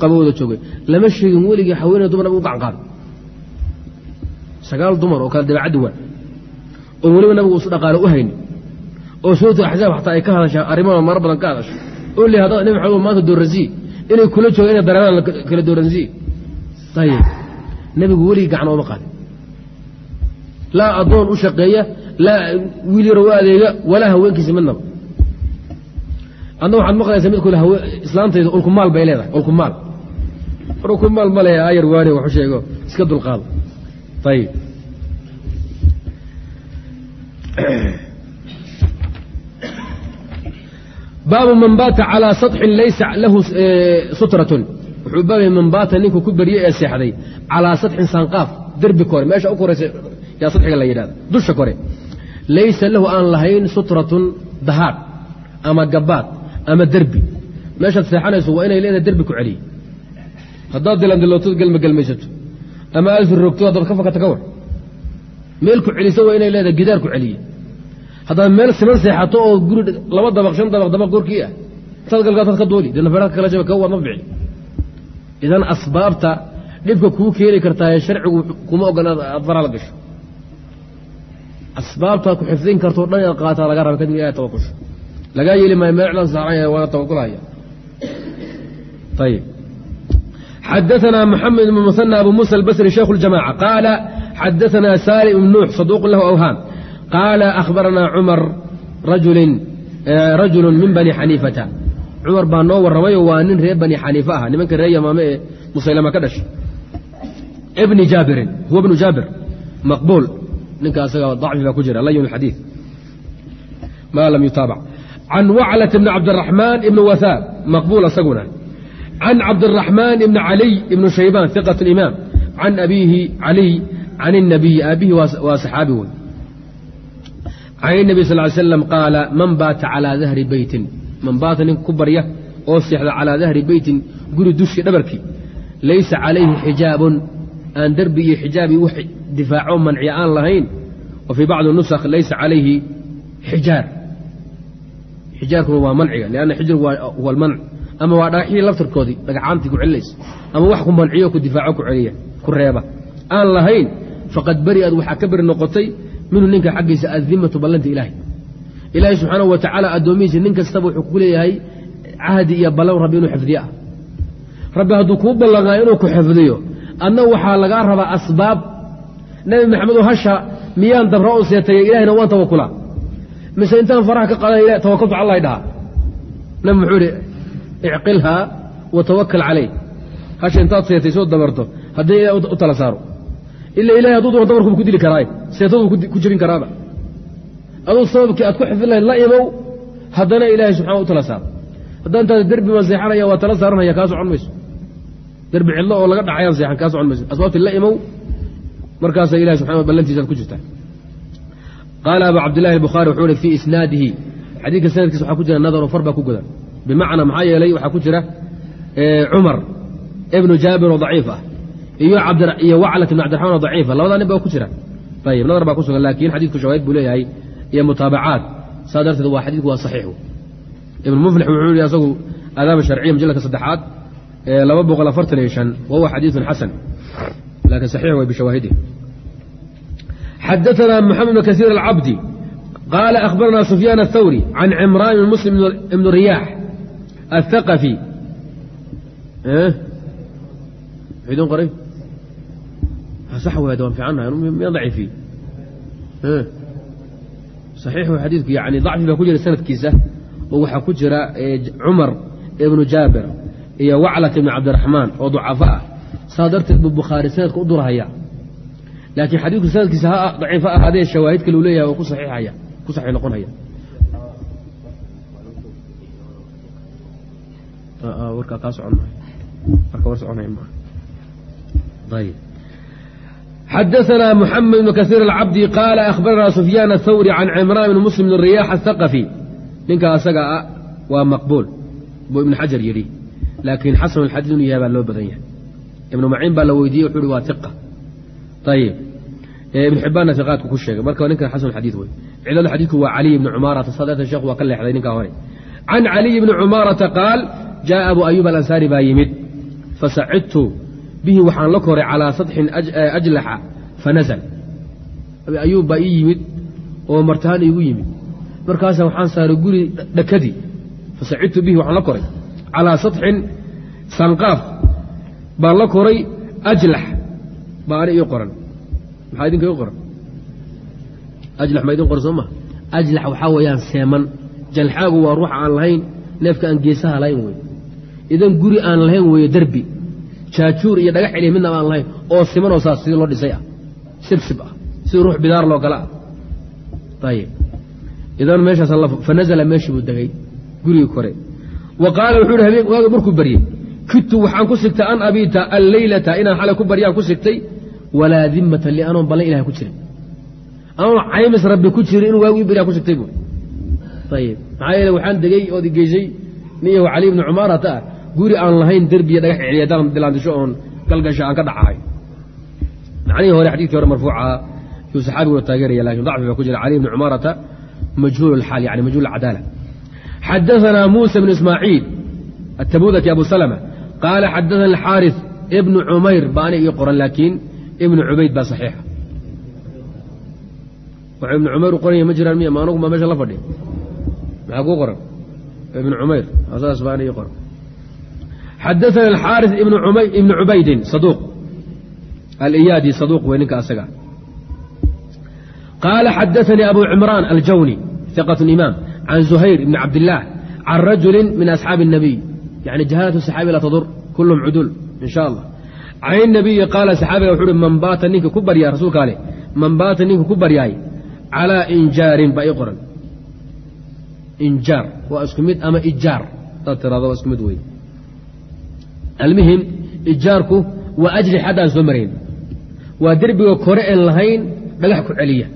qaba wada joogay. Lama sheegin weligii haweeney dumar nabigu u gacan qaado. Sagaal dumar oo kale dabeecaddi waa oo weliba nabigu usu dhaqaale u hayni oo suuratu axzaab xataa ay ka hadashaa arrimaha maro badan ka hadasho. Oo le haddaad nabi maxamed maanta dooransiye inay kula jooga inay dareeraan kala dooransiye ayib nebigu weligii gacan ooma qaadin laa addoon u shaqeeya laa wiil yaro u adeega walaa haweenkiisa midnaba adna waxaad maqlaysaa mid kule islaantayda ulkumaal bay leedahay ulkumaal war ulkumaal ma lehe ayar waani waxu sheego iska dulqaado ayib baabu man baata calىa saطxin laysa lahu sutratun wuxuu baabay man baata ninkuu ku berye ee seexday calىa saطxin sanqaaf derbi kore meesha u koraysa yaa sadxiga la yidhahda dusha kore laysa lahu aan lahayn sutratun dahaad ama gabaad ama derbi. Meeshaad seexanayso waa inay leedahay derbi ku celiye haddaad dilandilooto gelma gelmaysato ama aad firrogto haddaad ka fakata ka war. Meel ku celiso waa inay leedahay gidaar ku celiye. Haddaad meel siman seexato oo guri laba dabaq shan dabaq dabaq korkii ah intaad galgaataad ka dooli dee nafeerka kala jaba ka waad ma fici idan asbaabta dhibka kuu keeni kartaaye sharcigu kuma ogola aad faraa la gasho. Asbaabtaad ku xifdin kartoo dhan inaad qaataa laga raba kadib ilahay tawakusho lagaa yeeli maayo meel cidlan saaran yahay waana tawakulhaya ayib xadaثna mxamed بn mثنى abu muسى الbsri shaykh الجamاعة qaala xadaثna salim بn nuux صaduq lahu awham qaala أkhbarana cmar rajulu min bani xaniifata cumar baa noo warramayo waa nin reer bani xaniifa ah nimanka reer yamaame ee musaylama ka dhashay bni jaabirin huwa bnu jaabir maqbuul ninka asaga dacfi baa ku jira layn xadiiث ma lam yutaabac can waclat ibni cabdiraxmaan ibni wahaab maqbuul isaguna can cabdiraxmaan ibni caliy ibni shaybaan iqat imaam can abiihi caliy can اnabiyi aabihi waa saxaabi wey can nabi sal ly slam qaala man baata calaa dahri beytin man baata nin ku barya oo seexda calaa dahri beytin guri dushii dhabarkii laysa calayhi xijaabun aan derbi iyo xijaabi wax difaaco manci aan lahayn wa fii bacdi nusakh laysa calayhi xijaar xijaarkuna waa manciga lianna xijirku huwa almanc ama waa dhagaxyii laftarkoodii dhagacaantii ku celinaysa ama wax ku manciyo ku difaaco ku celiya ku reeba. Aan lahayn faqad beri'ad waxaa ka beri noqotay minhu ninka xaggiisa addimatu ballanta ilaahay. Ilaahay subxaanahu wa tacaala nin kastaba wuxuu ku leeyahay cahdi iyo ballan rabbi inuu xifdiyo ah rabbi hadduu kuu ballanaayo inuu ku xifdiyo adna waxaa lagaa rabaa asbaab. Nebi maxamedo hasha miyaan dabra u seetaya ilahayna waan tawakulaa mise intaan faraha ka qadan tawakaltu cala allahi dhahaa. Nabi muxuu ihi icqilhaa wa tawakal calayh hasha intaad seetay soo dabarto haddii ilahay u tala saaro. Ila ilahay hadduu doono dabarkubu ku dili karaaye seetadu ku jebin karaaba. Aduu sababkii aad ku xifdin lahayd la imow haddana ilaahay subxana u tala saaro. Haddaan intaad derbi baan seexanaya waa tala saaranaya kaa socon mayso. Derbi cidlo oo laga dhacayaan seexan kaa socon mayso. Asbaabtii la imow markaasa ilahi subxana ballantiisaad ku jirtaa qaala abu cabdillahi albukhaari wuxuu ihi fii isnaadihi xadiidka sanadkiisa waxaa ku jira nadaro far baa ku godan bimacnaa maxaa yeelay waxaa ku jira cumar ibnu jaabir oo daciif ah iyo waclat ibn cabdiraxmaan oo daciifa labadaa nin baa ku jira ayib nadar baa ku sugan laakiin xadiidku shawaahid buu leeyahay iyo mutaabacaat saa darteed waa xadiidku waa saxiixu ibn muflix wuxuu yihi asagu aadaab sharciya majalka saddexaad laba boqol afartan iyo shan wa huwa xadiidun xasan laakiin saxiix way bishawaahidihi xadaثna mxamed bn kasiir alcabdi qaala akhbarana sufyaan aلthawri can cimraan bn muslim ibn riyaax aلthaqafi idin qoray sax waad waan fiicannahay miyan daciifiye saxiix way xadiidku yani dacfi baa ku jira sanadkiisa oo waxaa ku jira cumar ibnu jaabir iyo waclat ibni cabdiraxmaan oo ducafo ah saa darteed buu bukhaari sanadka u durhaya laakiin xadiidku sanadkiisa ha daciif ha ahaadee shawaahid kale uu leeyahay oo ku saxiixaya ku saxiix noqonaya warkaa kaa socon maayo warka war soconaya maaha ayib xadaثna mxamed bn kasiir alcabdi qaala akhbarana sufyaan aلthawri can cimraan bn muslim bn riyax aلthaqafi ninka asaga a waa maqbuul buu ibn xajar yidhi laakiin xasan alxadiid inu yahay baa loo badan yahay ibnu maciin baa la weydiiyey wuxuu hi waa iqa ayib ibn xibbaanna iqaadku ku sheegay. Marka ninkan xasan xadii wey cilada xadiidku waa caliy ibni cumaarata sadeetan sheekh waa ka leexday ninkaa hore. Can caliy ibni cumaarata qaal jaaa abu ayuub alansaari baa yimid. Fasacidtu bihi waxaan la koray calaa sadxin ajlaxa fanazal ayuub baa ii yimid oo martahaan iigu yimid. Markaasa waxaan saaray guri dhakadii fasacidtu bihi waxaan la koray calaa sadxin sanqaaf. Baan la koray ajlax. Baa ani ii qoran maxaa idinka qoran ajlax ma idin qoran soo ma? Ajlax waxaa weeyaan seeman. Jalxaagu waa ruux aan lahayn neefka aan geesaha lahayn wey idan guri aan lahayn weeye derbi. Jaajuur iyo dhagax celiya midnaba aan lahayn oo simanoo saas sidii loo dhisay ah. Sibsib ah. Sidii ruux bidaar loo gala ah. Ayib idan meeshaas fa nazala meeshii buu degay gurigii kore. Wa qaala wuxuu ihi habeen waaga markuu baryey kidtu waxaan ku sigtay an abiita alleylata inaan xalay ku baryaan ku sigtay walaa dimmata li anoon ballan ilahay ku jirin anoon caymis rabbi ku jirin inuu waagu ii baryaan ku sigtay buu ayib maxaa yeele waxaan degey ood igeysay niyahu cali ibni cumaarata ah guri aan lahayn derbiya dhagax celiya haddaan dilaandisho oon galgasho aan ka dhacahay macnihii hore xadidkii hore marfuucaha yuu saxaabiguna taageeraya lakin dacfi baa ku jira cali ibni cumaarata majhuul xaal yani majhuul cadaala xadaثna muسى بن ismaaciil الtabudaki abu slmة qaala xadaثna الxاariث ibn cumayr baana ii qoran laakiin ibnu cubayd baa saxiixa. Waxa ibnu cumayr u qoranya ma jiraan miya? Ma anugu maa meesha la fadhiya maxaa kuu qoran? Ibnu cumayr saas baan ii qoran. Xadaana alxaaris ibnu cubaydin saduuq. Aliyaadi saduuq wey ninka asaga. Qaala xadaanii abu cimraan aljawni iqat imaam can zuhayr ibni cabdillaah can rajuli min asxaabi الnabiy yani jahalat saxaabi la tadur kulhm cudul in sha allah can inabiyi qaala saxaabiga wuxu uhi man baata ninka ku baryaa rasuulka ale man baata ninka ku baryaay calaa injaarin baa ii qoran. Injaar waa isku mid ama ijaar hadaad tiraado waa isku mid wey almuhim ijaarku waa ajri xaddaan soo marayn waa derbiga kore een lahayn dhagax ku celiya.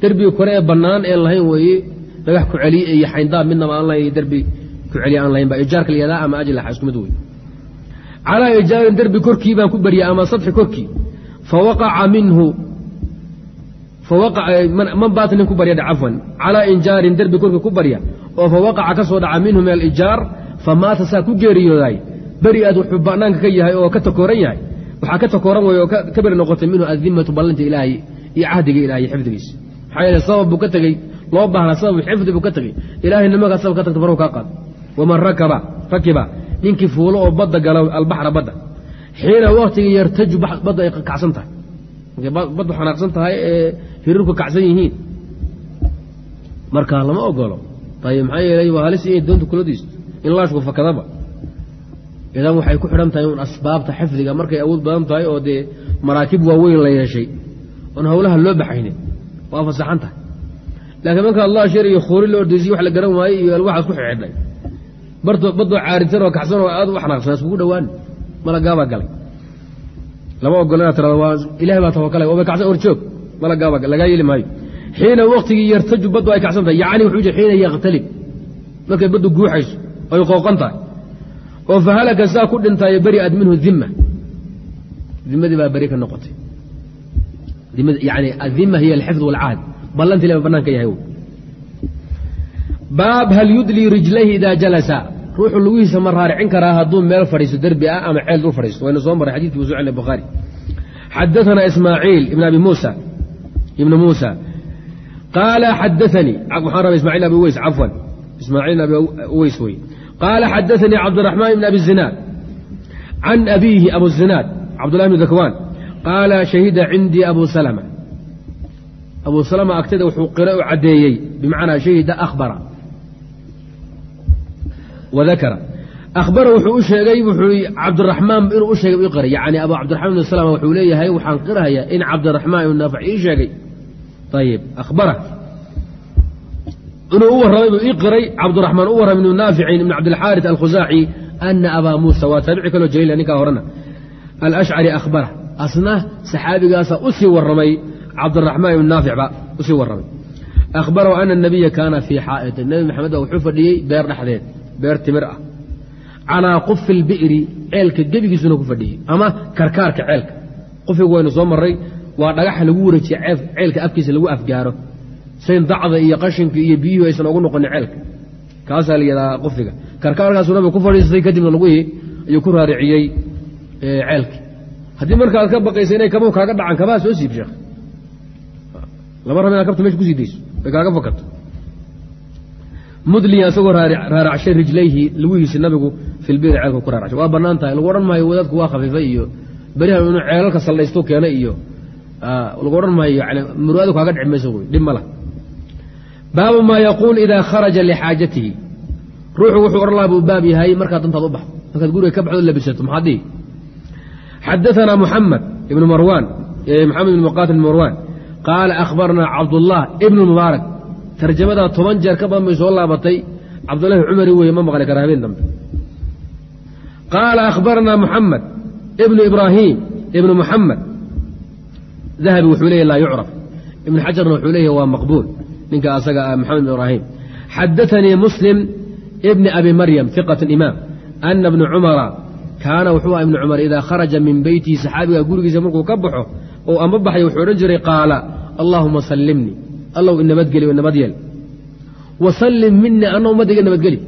Derbiga kore ee bannaan een lahayn weeye dhagax ku celiya iyo xayndaab midnaba aan lahayn derbi ku celiya aan lahayn baa ijaarka la yahdaa ama ajri laxa isku mid wey calaa ijaarin derbi korkii baan ku baryay ama sadxi korkii. Fawaqaca minhu. Man baata ku barya cafwan calaa injaarin derbi korkii ku barya oo fawaqaca ka dhaca minhu min alijaar famaata saa ku geeriyoodaay beri aad wuxuu bannaanka ka yahay oo ka takooran yahay. Waxaa ka takooran wey oo ka beri noqotay minhu adimatu ballinta ilaahay iyo cahdiga ilahay xifdigiisa. Maxaa yeele sabab buu ka tegey loo baahnaa sabab xifdi buu ka tegey. Ilahay nimankaa sabab ka tagta baruu kaa qaado. Waman rakaba rakiba ninkii fuulo oo badda gala albaxra badda. Xiina waktigii yartaju badda ay kacsan tahay. Baddu xanaaqsan tahay ee hiriirku kacsan yihiin. Markaa lama ogolo ayib maxaa yeelay waa halis inay doonta kula diisto in laashku fakadaba. Idan waxay ku xidhan tahay un asbaabta xifdiga. Markay awood badan tahay oo dee maraakib waaweyn la yeeshay oon hawlaha loo baxaynin waa fasaxan tahay. Laakiin marka allah shir iyo khuuri la ordeysiye wax la garan waayey iyo alwaxaas ku xidhxidhay badoo caarisan oo kacsan oo aad u xanaaqsan iskugu dhowaan. Malagaabaa galay. Lama ogola inaad tirado waa ilahay baa tawakalay oo bay kacsan orjoog malagaabaa lagaa yeeli maayo. Xiina waktigii yartaju baddu ay kacsan tahay yacni wuxuu xiina yaktalib markay baddu guuxayso ay qooqan tahay. Oo fahalaka saa ku dhintaayo beri aad minhu dima dimadii baa beri ka noqotay. Yani adima hiy alxifd walcahd ballanti lama banaanka yahay baab hal yudlii rijlayhi idaa jalasa. Ruuxu lugihiisa ma raaricin karaa hadduu meel fadhiisto derbi ah ama ceel dul fadhiisto. Waynu soo maray xadidki wusu cel bukhaari xadaثana ismaaciil ibn abi musa ibn muusa. Qaala xadaanii waxaan raba ismaciil abi uweys cafwan. Ismaaciil abi uweys wey qaala xadaanii cabdiraxmaan ibn abi zinaad can abiihi abu zinaad cabdullahi bn dakwaan qaala shahida cindii abu salma abu salma agtada wuxuu qira u caddeeyey bimacnaa shahida ahbara wadakara ahbara wuxuu u sheegay wuxuu cabdiraxmaan inuu u sheegay u qiray yani abu cabdiraxmaan ibn salma wuxuu leeyahay waxaan qirahayaa in cabdiraxmaan ibn naafic ii sheegay ayib ahbara inuu u warramay buu ii qiray cabdiraxmaan u warramay ibnu naaficin ibn cabdilxaaris alkhusaaci ana abaa muusa waa taabici kaloo jaliila ninkaa horena alashcari ahbara asna saxaabigaasaa u warramay cabdiraxmaan ibn naafic baa u sii warramay ahbarahu ana nabiya kaana fii xaa'itin nebi maxamed baa wuxuu fadhiyey beer dhexdeed beer timir ah. Calaa qufi lbi'ri ceelka gebigiisuna ku fadhiyey ama karkaarka ceelka. Qufigu waynu soo maray waa dhagaxa lagu wareejiye ceelka afkiisa lagu afgaaro. Sayn dacda iyo qashinka iyo biyuhu aysan ugu noqonin ceelka. Kaasaa la yidhahaa qufiga karkaarkaasuu nabiga ku fadhiistay kadibna lagihii ayuu ku raariciyey ceelki haddii marka aad ka baqaysa inay kabuhu kaaga dhacaan kabaha soo siib lama raba inaad kabta meesha ku sii dayso ay kaaga fakato mudliya isagoo raaracshay rijlayhi lugihiisi nabigu filbir ceelka ku raarashay waa bannaan tahay lagu odhan maayo wadaadku waa khafiifa iyo berihan inuu ceelalka saldhaysto keena iyo lagu odhan maayo muraadu kaaga dhici mayso wy dhib mala baabu maa yaquul idaa kharaja lixaajatihi ruuxu wuxuu odhan laha buu baab yahay markaad dantaad u baxdo markaad guriga ka baxdo labisato maxaad dhihi xadaanaa muxamed ibn marwan maxamed ibn muqaatil marwan qaala akhbaranaa cabdullah ibn mubaarak tarjamadaa toban jeer ka badan bay soo laabatay. Cabdullahi cumari weeye ma maqli kara habeen dambe. Qaala akhbarna muxamed ibnu ibraahim ibnu muxamed dahabi wuxuu leeyahy laa yucraf. Ibn xajarna wuxuu leeyahy waa maqbuul. Ninka asaga ah maxamed ibn ibraahim. Xadaanii muslim ibni abi maryam fiqat imaam. Ana bna cumara kaana wuxuu aha ibnu cumar idaa kharaja min beytihi saxaabiga gurigiisa markuu ka baxo ou amba baxay wuxuu odhan jiray qaala allaahuma sallimnii allow inabadgeli nabad yeel. Wasallim minii anna ummadda iga nabadgeli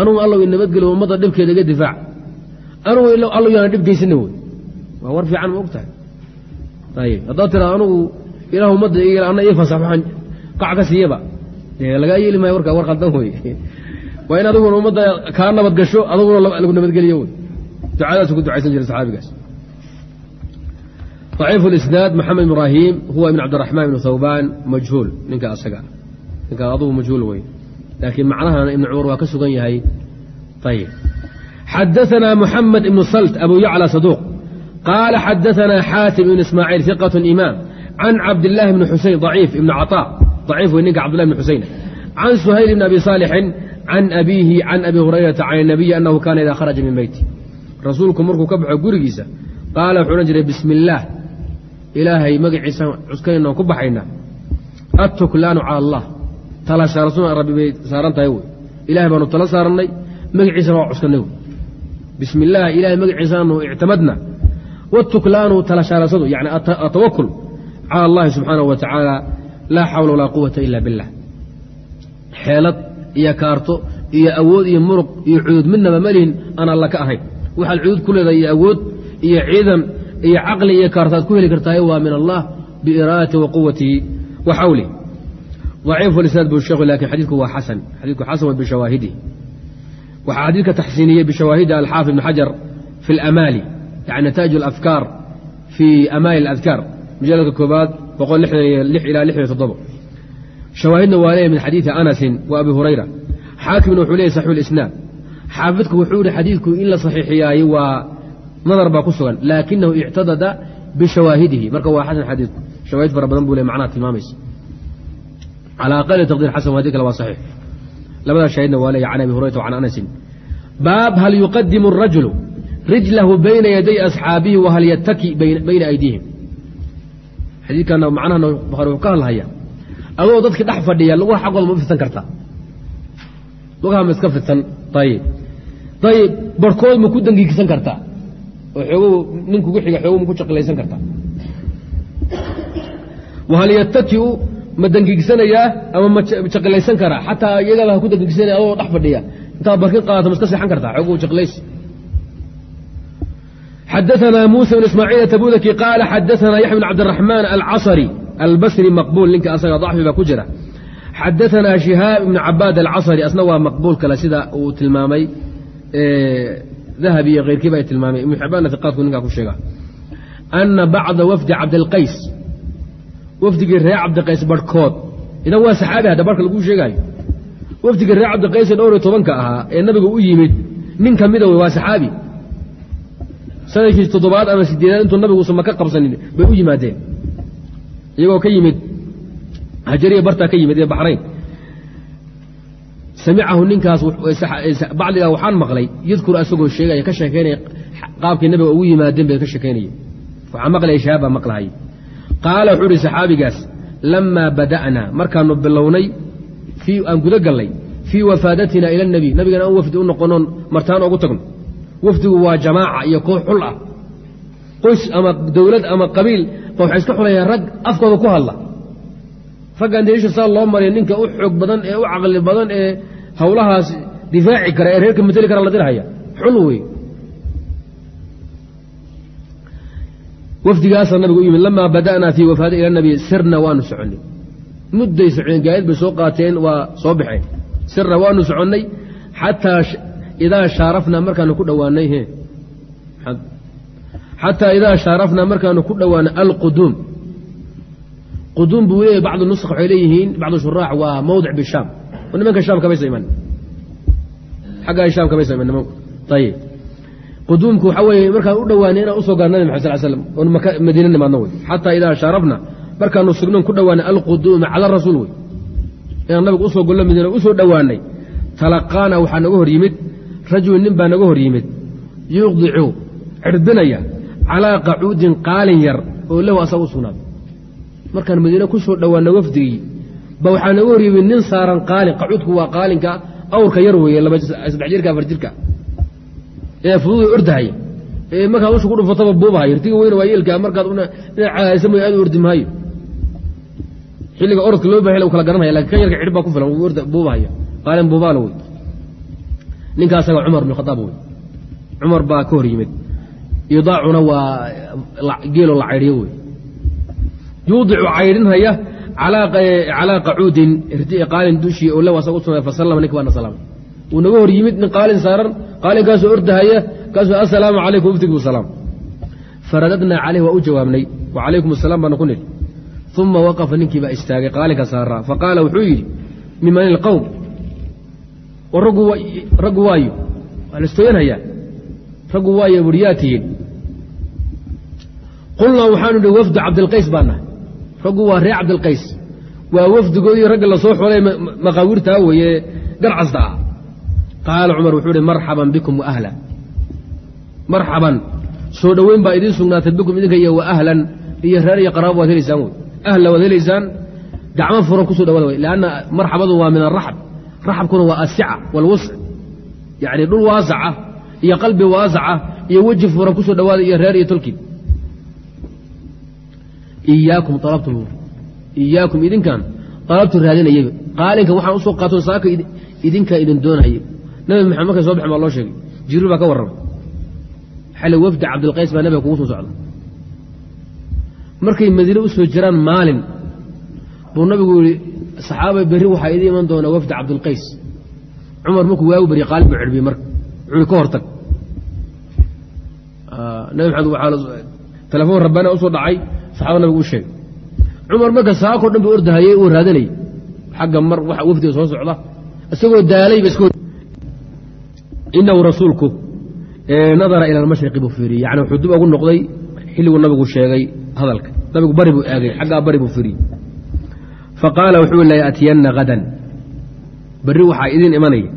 anugu allow inabadgeli ummadda dhibkeeda iga difaac. Anugu allow yaana dhib geysana wey. Waa war fiican ma og tahay ayib haddaad tira anugu ilaah ummadda anna ii fasax waxaan qac ka siiyaba. Dee lagaa yeeli maayo warka war qaldan wey. Waa in adiguna ummadda kaa nabad gasho aduguna lagu nabadgeliyo wey. Ducadaasu ku ducaysan jiray saxaabigaas daciifu lisnaad maxamed ibraahim huwa ibn cabdiraxmaan ibnu thawbaan majhuul ninka asaga ninkaan adugu majhuul wey laakiin macnahan ibn cumar waa ka sugan yahay ayib xadaanaa muxamed ibnu salt abu yacla saduuq qaala xadaanaa xaatim ibn ismaaciil hiqat imaam can cabdilaahi bni xusein daciif ibni cataa daciif wey ninka cabdillahi bni xuseyn can suhayl ibni abi saalixin can abiihi can abi hurayrata can inabiyi anahu kaana idaa kharaja min beyti rasuulku markuu ka baxo gurigiisa qaala wuxuu odhan jiray bismi illaah ilaahay magaciisa cuskanayna ku baxaynaa attuklaanu cala allah. Tala saarasuna rabbi bay saaran tahay wey ilahay baanu tala saarannay magaciisana waa cuskannay wey bismi illaah ilahay magaciisaanu ictamadna watuklaanu tala saarasadu yani atawakul cala allahi subxaanahu wa tacaala laa xawla walaa quwata ila billah. Xeelad iyo kaarto iyo awood iyo muruq iyo cudud midnaba malihin aan alla ka ahayn. Waxaad cudud ku leedahay iyo awood iyo ciidan iyo caqli iyo kaartaad ku heli kartaay waa min allah biiraadati wa wa xawli. Aciifsnaad bu sheekhu laakiin xadiku waa xasan. Xadiku xasan bishawaahidihi. Waxaa xadiidka taxsiiniyey bishawaahidi alxaafid ibn xajar fi اlamaali yani nataij alafkaar fii amaali اladkaar mujaladka koobaad ilaa lix iyo toddobo. Shawaahidna waa leeya min xadiidi anasin wa abi hurayra. Xaakimna wuxuu leeyay saxu isnaad. Xaafidku wuxuu yihi xadiidku in la saxiixiyaaye waa nadar baa ku sugan laakinahu ictadada bishawaahidihi marka waa xasan xadiidku shawaahid fara badan buu le macnaha tilmaamaysa calى aqali taqdiir xasan hadi kale waa saxiix labada shaahidna waa leeya can abi hurayrata wa can anasin baab hal yuqadimu الrajulu rijlahu bayna yaday asxaabihi wahal yataki bayna aydiihim xadiidkana macnahana bukhari wuxuu ka hadlahaya adoo dadki dhex fadhiya lugaha xaggooda ma fidsan kartaa lugaha ma iska fidsan ayib ayib barhkood ma ku dangiigsan kartaa oo og nin kugu xiga oog maku ailaysan karta hal yatakiu ma dangigsanayaa ama ma ailaysan karaa? Xataa iyagaba haku dangigsana adoo dhex fadhiya. Intaad barkin aadata ma iska seean kartaa? Og ailays xadaanaa muusa bn ismaaciil tabudaki qaala xadaanaa yaxya bn cabdiraxmaan alcasri albasri maqbuul. Ninka asaga dacfi baa ku jira. Xadaanaa shihaab ibn cabaad alcasri asna waa maqbuul kale sida uu tilmaamay dahabi iyo keyrkiiba ay tilmaamay ibnu xibbaanna iqaadku ninkaa ku sheega ana bacda wafdi cabdilqays wafdigii reer cabdiqays barhkood idan waa saxaabi hadda barhka laguu sheegaayo wafdigii reer cabdiqays ee dhowr iyo tobanka ahaa ee nabiga u yimid nin ka mida wey waa saxaabi sannadkii toddobaad ama sideedaad intuu nabiguusan maka qabsanin bay u yimaadeen iyagoo ka yimid hajariya bartaa ka yimid ee baxrayn samicahu ninkaas bacdigaa waxaan maqlay yadkuru asagoo sheegaya ka sheekaynaya qaabkii nabiga ugu yimaadeen bay ka sheekaynaya waxaa maqlaya shahaab baa maqlahay qaala wuxuu uhi saxaabigaas lamaa bada'naa markaanu bilownay aan guda gallay fii wafaadatina ila nabiy nabigana aan wafdi u noqonoon martaan ogu tagno. Wafdigu waa jamaaca iyo koox xul ah. Qoys ama dowlad ama qabiil ba waxay iska xulayaan rag afkooda ku hadla. Raggan deesha saa loo mariya ninka u xoog badan ee u caqli badan ee hawlahaas difaaci kara ee reerka mateli kara la dirhaya xul wey wafdigaasaa nabiga u yimid lamaa bada'naa fii wafaada ila nabi sirna waanu soconnay. Mudday socdeen gaadid bay soo qaateen waa soo baxeen. Sirna waanu soconnay xataa idaa shaarafnaa markaanu ku dhowaanay xataa idaa shaarafnaa markaanu ku dhowaanay alquduum. Quduum buu leeyahy bacdu nusq waxay leeyihiin bacdu shuraax waa mawdic bishaam nimanka shaam kamaysa iman. Xaggaa shaam kamaysa iman nimanku. Ayib quduumku waxaa weeye markaan u dhowaanay inaan u soo gaar nabi maxad sal slam oon madiina nimaadno wey xataa idaa shaarafna markaanu sugnoon ku dhowaanay alquduuma cala rasuul wey inaan nabiga u soo gollo madiina u soo dhowaanay. Talaqaana waxaa naga hor yimid rajul nin baa naga hor yimid. Yuqdicu cirbinaya calaa qacuudin qaalin yar oo lahu asaga u sugnaaday markaan madiine ku soo dhowaana wafdigii ba waxaa naga hor yimid nin saaran qaalin qacuudku waa qaalinka awrka yar weeye saddex jirka afar jirka. Ee fududa ordahaya ee markaad usha ku dhufataba buubahayo irtiga weyna waa yeelka markaad dhinac caaysa mooy aad u ordi xilliga orodka loo bahay kala garanaya laakiin kan yarka cidhib baa ku filan buubahaya. Qaalin buubaalo wey. Ninka asaga cumar bn wey. Cumar baa ka hor yimid. Idaacuna waa geelo la caydhiyo wey. Yuudicu caydhinhaya calaa qacuudin qaalin dushii law asaga u sugay fasalama ninka baana salaamay wuu naga hor yimid nin qaalin saaran qaalinkaasoo ordahaya kaasoo assalaamu calaykum waftigii salaam. Faradadnaa caleyh waa u jawaabnay wa calaykum asalaam baana ku nidhi uma waqafa ninkii baa istaagay qaalinka saaraa faqaala wuxuu yidhi miman ilqowm raggu waayo waa la istooyanhayaa raggu waayo tihiin. Qulnaa waxaanu idhi wafdu cabdilqays baa nahay raggu waa reer cabdilqays waa wafdigoodii ragga la soo xolay maqaawirtaa weeye garcasta ah. Qaala cumar wuxuu ihi marxaban bikum wa ahla marxaban soo dhoweyn baa idiin sugnaatay bikum idinka iyo wa ahlan iyo reer iyo qaraabo waad helaysaan wey. Ahla waad helaysaan gacmo furan ku soo dhawaada wey lanna marxabadu waa min araxb raxabkuna waa asica walwusc yacni dhul waasaca iyo qalbi waasaca iyo weji furan ku soo dhawaada iyo reer iyo tolkiin iyaakum alabtu iyaakum idinkan alabtu raadinayaba qaalinka waxaan u soo qaato saaka idinkaa idin doonaya nabi maxamed markay soo baxen baa loo sheegay. Jibriil baa ka warramay xale wafdi cabdilqays baa nabiga kugu soo socda. Markay madiine u jiraan maalin buu nabigu yihi saxaabay berri waxaa idin iman doonaa wafdi cabdilqays cumar markuu waagu berya qaalin buu cirbiyey marka. Wuxuu ka hortag. Nabi maxamed telefoon rabbaana u soo dhacay saxaaba nabigu u sheegay cumar marka saakoo dhan buu ordahayey uu raadanayay. Xagga mar waxa wafdiga soo socda isagoo daalayba inahu rasuulku nadara ila almashriqi buu fiiriyey yani wuxuu dib ugu noqday xilliguu nabigu sheegay hadalka. Nabigu bari buu aagay xaggaa bari buu fiiriyey faqaala wuxuu la yaatiyanna hadan berri waxaa idiin imanaya.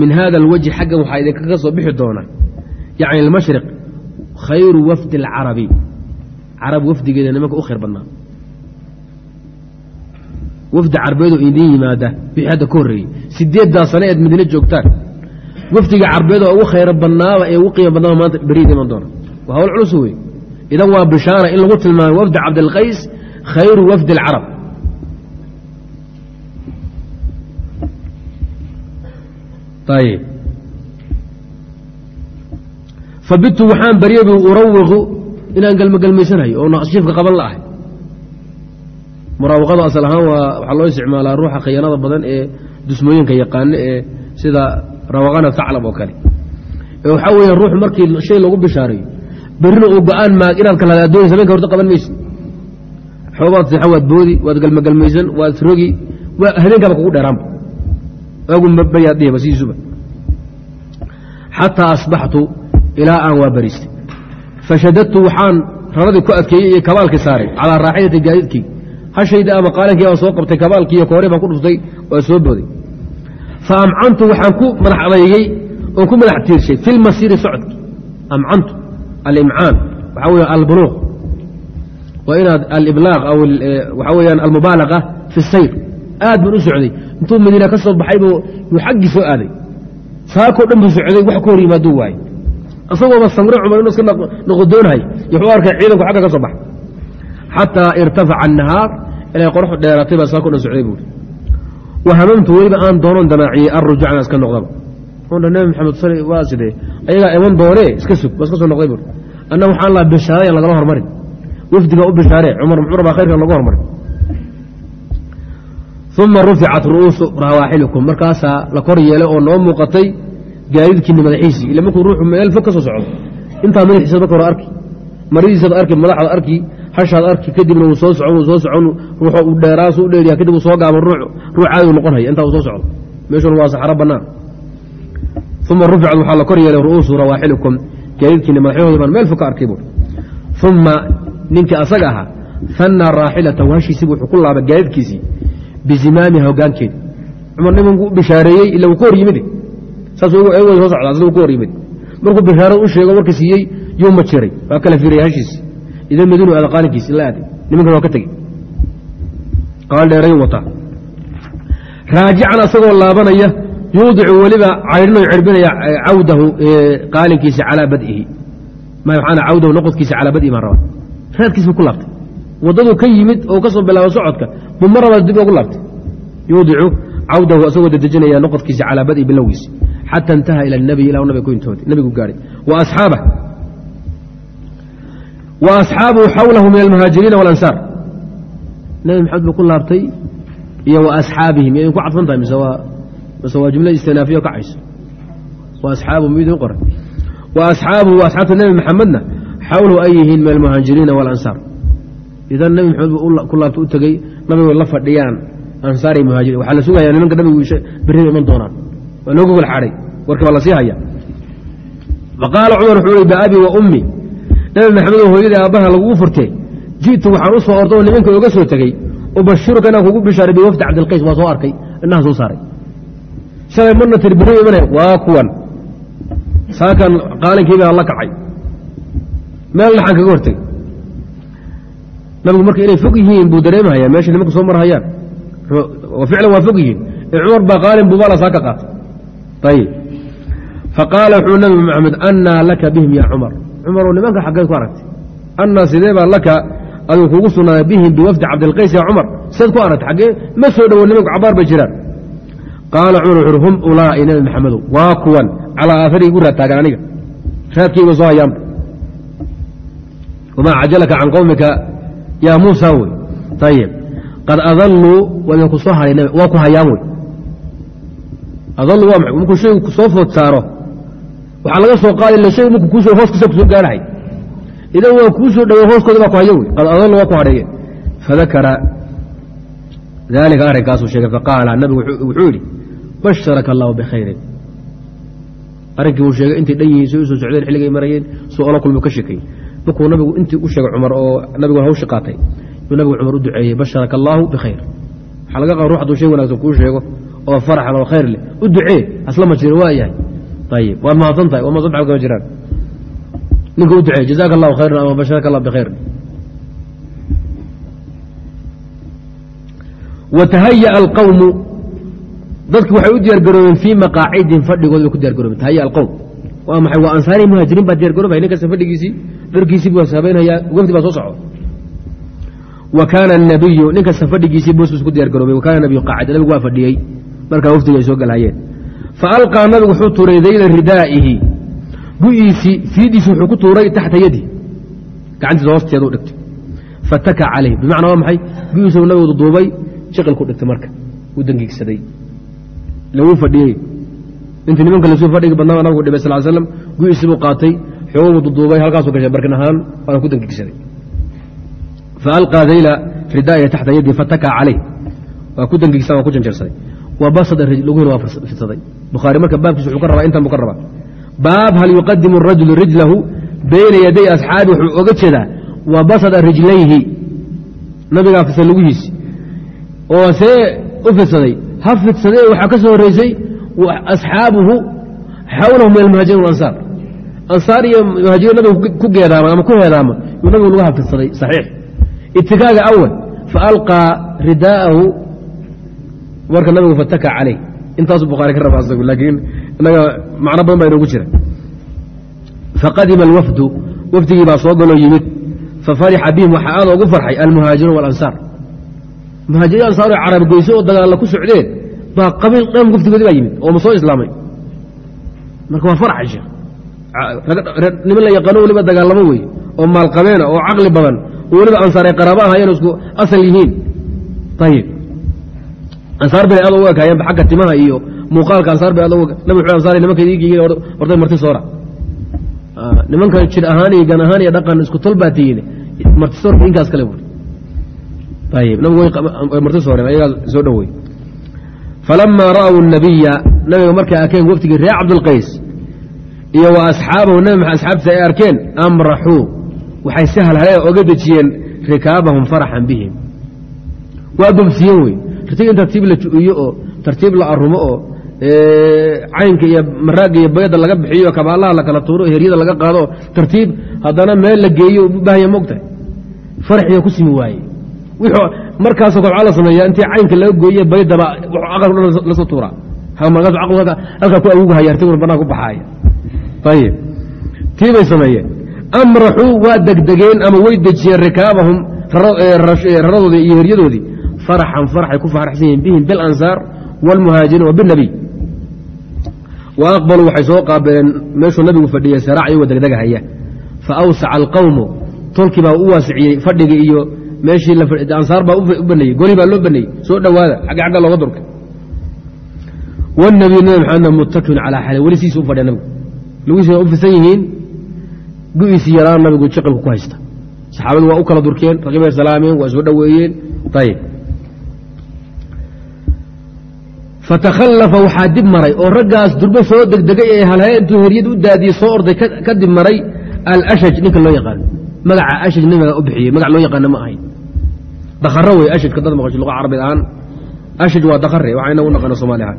Min hada alwajhi xaggan waxaa idinkaga soo bixi doona yacni almashriq khayru wafdi alcarabi carab wafdigeeda nimanka u khayr badnaa. Wafdi carbeedoo idiin yimaada wixii hadda ka horreeyey sideeddaa sane eed madiine joogtaan. Wafdiga carbeedoo ugu khayro badnaaba ee ugu qiimo badnaaba maanta beriid iman doona. Waa hawl culus wey idan waa bishaara in lagu tilmaamay wafdi cabdilqays khayru wafdi alcarab ayb fabitu waxaan baryay urawiqu inaan gelmogelmaysanayo oo naqshiifka qaban la ahay. Muraawaqadu asal ahaan waa waxaa loo isticmaalaa ruuxa khiyaanada badan ee dusmooyinka yaqaano ee sida rawaqana taclab oo kale. Waxaa weya ruux markii shay lagu bishaarayo berrina uu go'aan maag inaad kala adoonaysa habeenka horta qaban mayse xoobaad seexa waad boodi waad gelmogelmaysan waad rogi habeenkaaba kugu dheeraanba agu bayaad dhihba sidiisuba xataa asbaxtu ilaa aan waa bariistay fashadadtu waxaan raradii ku adkeeyey iyo kabaalkii saaray calaa raaxilati gaadiidkii hashayda ama qaalinkii baan soo qabtay kabaalkii iyo koori baan ku dhuftay waa soo booday fa amcantu waxaan ku madax adeygey oon ku madax tiirshay fi lmasiiri socodki amcantu alimcaan waxaa weya albuluuq waa inaad aliblaaq aw waxaa weyaan almubaalaqa fi sayr aad baan u socday intuu madiina ka soo baxay buu yuu xaggii soo aaday saakoo dhan buu socday wax ka hor yimaaduu waayey isagooba samre cumar inuu iska noqodoonhay wuxuu arkay ciidanku xagga ka soo baxa. Xataa irtafaca annahaar ilay qoraxu dheeratay baa saakoo dhan socday buuri. Wa hamamtu weliba aan doonon damaaciyey arrujuuc inaan iska noqdaba. On nabi maxamed sal waa sidee? Ayagaa iman doonee? Iska sug waa iska soo noqday buuri. Anna waxaan laha bishaaray aan lagala hormarin. Wafdigaa u bishaaree cumar muxuu rabaa khayrkan lagu hormarin. Uma ruficat ru'uusu rawaaxilikum markaasaa la kor yeelay oo noo muuqatay gaadiidkiina madaxiisii ila markuu ruuxu meel fog ka socdo intaa madaxiisa marka hore arki maridiisaad arki madaxaad arki hashaad arki kadibna wuu soo socon wuu soo socon ruuxa uu dheeraasu u dheeriya kadib uu soo gaaban ruux ruux caadi noqon haya intaa uu soo socdo. Meeshuna waa saxaro bannaan. Uma ruficat waxaa la kor yeelay ru'uusu rawaaxilikum gaadiidkiina madaxyahoodii baan meel fog ka arkay buur uma ninkii asaga ahaa fannaa raaxilatahu hashiisiibu wuxuu ku laabay gaadiidkiisii bizimaamiha hogaankeeda cumar nimanku u bishaareeyey ila wuu ka hor yimid soo socdaa sida ka hor yimid markuu bishaarada u sheego warka siiyey yuu ma jiray. Waa kala fiiraya idan madiinu aada qaalinkiisi la aaday nimankan waa ka tegey. Qaal dheerayn wataa raajican asagoo laabanaya yuudicu weliba caydhinoo cirbinaya cawdahu qaalinkiisa calaa badihi. Maxaana cawdahu noqodkiisa calaa badihi baan rabaa. Raadkiis buu ku laabtay. Waddaduu ka yimid oo ka soo socodka buu mar dib ugu laabtay. Yuudicu cawdahu asagoo dedejinaya noqodkiisa calaa bad'i bilowgiisa xata intaha ila nabiy ila nabiga ku intooday nabigu gaadhay wa asxaabah wa asxaabuhu xawlahu min almuhaajiriina walansaar nabi maxamed buu ku laabtay iyo wa asxaabihim yaydin ku cadfan tahay mise waa mise waa jumla istinaafiya kacayso wa asxaabuhu mu idin qoray wa asxaabuhu asxaabta nebi maxamedna xawlahu ay yihiin min almuhaajiriina walansaar idan nebi maxamed buu ku laabta u tegey nabigu la fadhiyaan ansaari muhaajiriin waxaa la sugayaa nimanka nabigu berri iman doonaan waa looga gol xadhay warkii baa la sii haya faqaala cumar wuxuu ihi biabi wa ummi nabi maxamed oo hooyadii aabbaha lagugu furtee ji'tu waxaan u orda oo nimanka oga soo tegey ubashiruka inaan kugu bishaaray biwafdi cabdilqays. Waa soo arkay. Inaha soo saaray. Shalay marna tir berri imane waa kuwan. Saakan qaalinkiibaa la kacay. Meel dhaxan kaga hortay nabigu marka inay fog yihiin buu dareemhayaa meesha nimanku soo marhayaan ficlan waa fog yihiin. Cumar baa qaalin buubala saa ka qaatay ayib faqaala wuxuu nabi maxamed annaa laka bihim ya cumar cumaroo nimanka xaggeed ku aragtay annaa sidee baa laka adigu kugu sugnaaday bihim biwafdi cabdilqays ya cumar seed ku aragtay xaggee ma soo dhowo nimanku cabaar bay jiraan qaala cumar wuxu uhi hum ulaa'i nabi maxamedow waa kuwan calaa aahari igu raad taagan aniga raadkiiba soo hayaanba wamaa cajalaka can qowmika yaa muusa wey ayib qad adalluu waa idinku soo haray waa ku hayaan wey markuu shaygu soo food saaro waxaa laga soo qaadi la shay markuu hooskiisa ku soo gaarahay. Idan waa kuu soo hooskooda baa ku hayo wey adallu waa ku hadheeye fadakara daalika arrinkaasuu sheegay faqaala nabigu wuxuu yidhi basharaka allahu bikhayrin. Arrinkii uu sheegay intay dhan yihiin soo u soo socdeen xilligay marayeen suu ola kulmu ka sheekay markuu nabigu intii u sheegay cumar oo nabigu hawshi qaatay yuu nabigu cumar u duceeyey basharaka allaahu bikhayr. Waxaa laga qaba rux hadduu shay wanagsan kuu sheego oo faraxan oo khayr leh u ducee aslama jiro waa yahay. Ayib waad mahadsan tahay waa mahadsan kama jiraan. Ninka u duceey jazaaka allahu khayran ama basharaka allah bikhayr watahaya alqawmu dadki waxay u diyaar garoobeen fii maqaacidin fadhigood bay ku diyar garoobeen tahaya alqowm waa maxay waa ansaari muhaajiriin baa diyar garoobaya nin kasta fadhigiisii dharkiisii buu hasaabeynayaa wafdi baa soo socda wa kaana anabiyu nin kasta fadhigiisii boosbus ku diyar garoobay wa kaana nabiyu qaacida nabigu waa fadhiyey markaa wafdiga ay soo galhayeen fa alqaa nabigu wuxuu tuuray dayla ridaa'ihi. Gu'iisii fiidiisi wuxuu ku tuuray taxta yadi. Gacantiisa hoosteeda u dhigtay. Fataka calayh bimacnaa waa maxay? Gu'iisa nabigu duduubay jiqil ku dhigtay marka. Uu dangiigsaday. Laguu fadhiyey. Intii nimanka lasuu fadhigi badnaa nabigu dhibay sal slam gu'iisii buu qaatay. Xooguu duduubay halkaasuu gashay barkin ahaan waana ku dangiigsaday. Faalqaa dayla ridaa'ihi taxta yadi fataka calayh waa ku dangiigsan waa ku janjarsaday waa fidsaday bukhaari marka baabkiisa wuxuu ka rabaa intan buu ka rabaa. Baab hal yuqadimu arajulu rijlahu bayna yaday asxaabi wuxuu oga jeedaa wa basada rijlayhi. Nabigaa fidsa lugihiisi oo see u fidsaday ha fidsadee waxaa ka soo horreysay asxaabuhu xawlahu min almuhaajiriin walansaar. Ansaar iyo muhaajiriin nabigu ku geedaama ama ku heedaama yuu nabigu lagu hafidsaday saxiix. Itikaaga awal faalqaa ridaa'ahu marka nabigu fataka caleyh intaasu bukhaari ka raba asagu laakiin inaga macno badan baa inoogu jira. Faqadima alwafdu wafdigii baa soo galoo yimid. Fafarixa bihim waxaa aad ugu farxay almuhaajiruun walansaar. Muhaajiriin ansaar oo carab goyso oo dagaalla ku socdeen baa qabiil dhan wafdigoodii baa yimid oo ma soo islaamay. Marka waa farxay sheekh niman la yaqaano weliba dagaalamo wey oo maalqabeena oo caqli badan oo weliba ansaar ay qaraaba ahaayeen isku asal yihiin. Ayib ansaar bay aad ugu ekaayeenba xagga timaha iyo muuqaalka ansaar bay aad nabi wuxuu ansaar nimanka idigiigiin orday marti soora. Nimanka jir ahaan iyo gan ahaan iyo dhaqan isku tol baa marti soorka inkaas kale buuri ayib nabigu way marti sooreen ayagaa soo dhowey falamaa ra'w الnabiya nabiga markay arkeen waftigii reer cabdulqays iyo wa asxaabahu nabi maxamed asxaabtiisa ay arkeen amraxuu waxay si halhalee oga dejiyeen rikaabahum faraxan bihim. Waa bobsiyen wey ritiga in tartiib la ju'iyo oo tartiib la arumo oo caynka iyo maraaga iyo bayada laga bixiyo kabaalaha la kala tuuro heryada laga qaado oo tartiib haddana meel la geeyo u baahaya mogtahay faraxiga ku simi waaye. Markaasoo waxaa la sameeyaa intii caynka laga gooye baydaba aqalka dhan la soo tuuraa. Halkaa ku awugahaya artiguna banaan ku baxaaya. Ayib tii bay sameeyeen. Amraxuu waa degdegeen ama way dejiyeen rikaabahum raradoodii iyo heryadoodii faraxan faraxay ku faraxsan yihiin bihim bilansaar wاlmuhaajiriin wa binabiy wa aqbaluu waxay soo qaabileen meeshuu nabigu fadhiyey saraac iyagoo degdegahaya faawsaca alqawmu tolkii baa u waasiciyey fadhigii iyo meeshii ansaar baa u baneeyey goli baa loo baneeyey soo dhowaada xagga xagga looga durkay wاnabiy nabi maxamed muttakin calaa xali weli u fadhiya nabigu lugihiisa u fisan yihiin gu-iisii yaraan nabigu jiqilku ku haysta saxaabadu waa u kala durkeen raqi bay salaameen waa soo dhoweeyeen ayib fatakhallafa waxaa dib maray oo raggaas durbo soo degdegay ee halhaya intuu heryad u daadiyey soo orday ka dib maray alashaj ninka loo yaqaano magaca ashaj nabiga u bixiyey magac loo yaqaano ma ahayn. Dakharo wey ashajka dad maqasho luqa carabi ahaan. Ashaj waa dakhare waxaa inagu naqano somaali ahaan.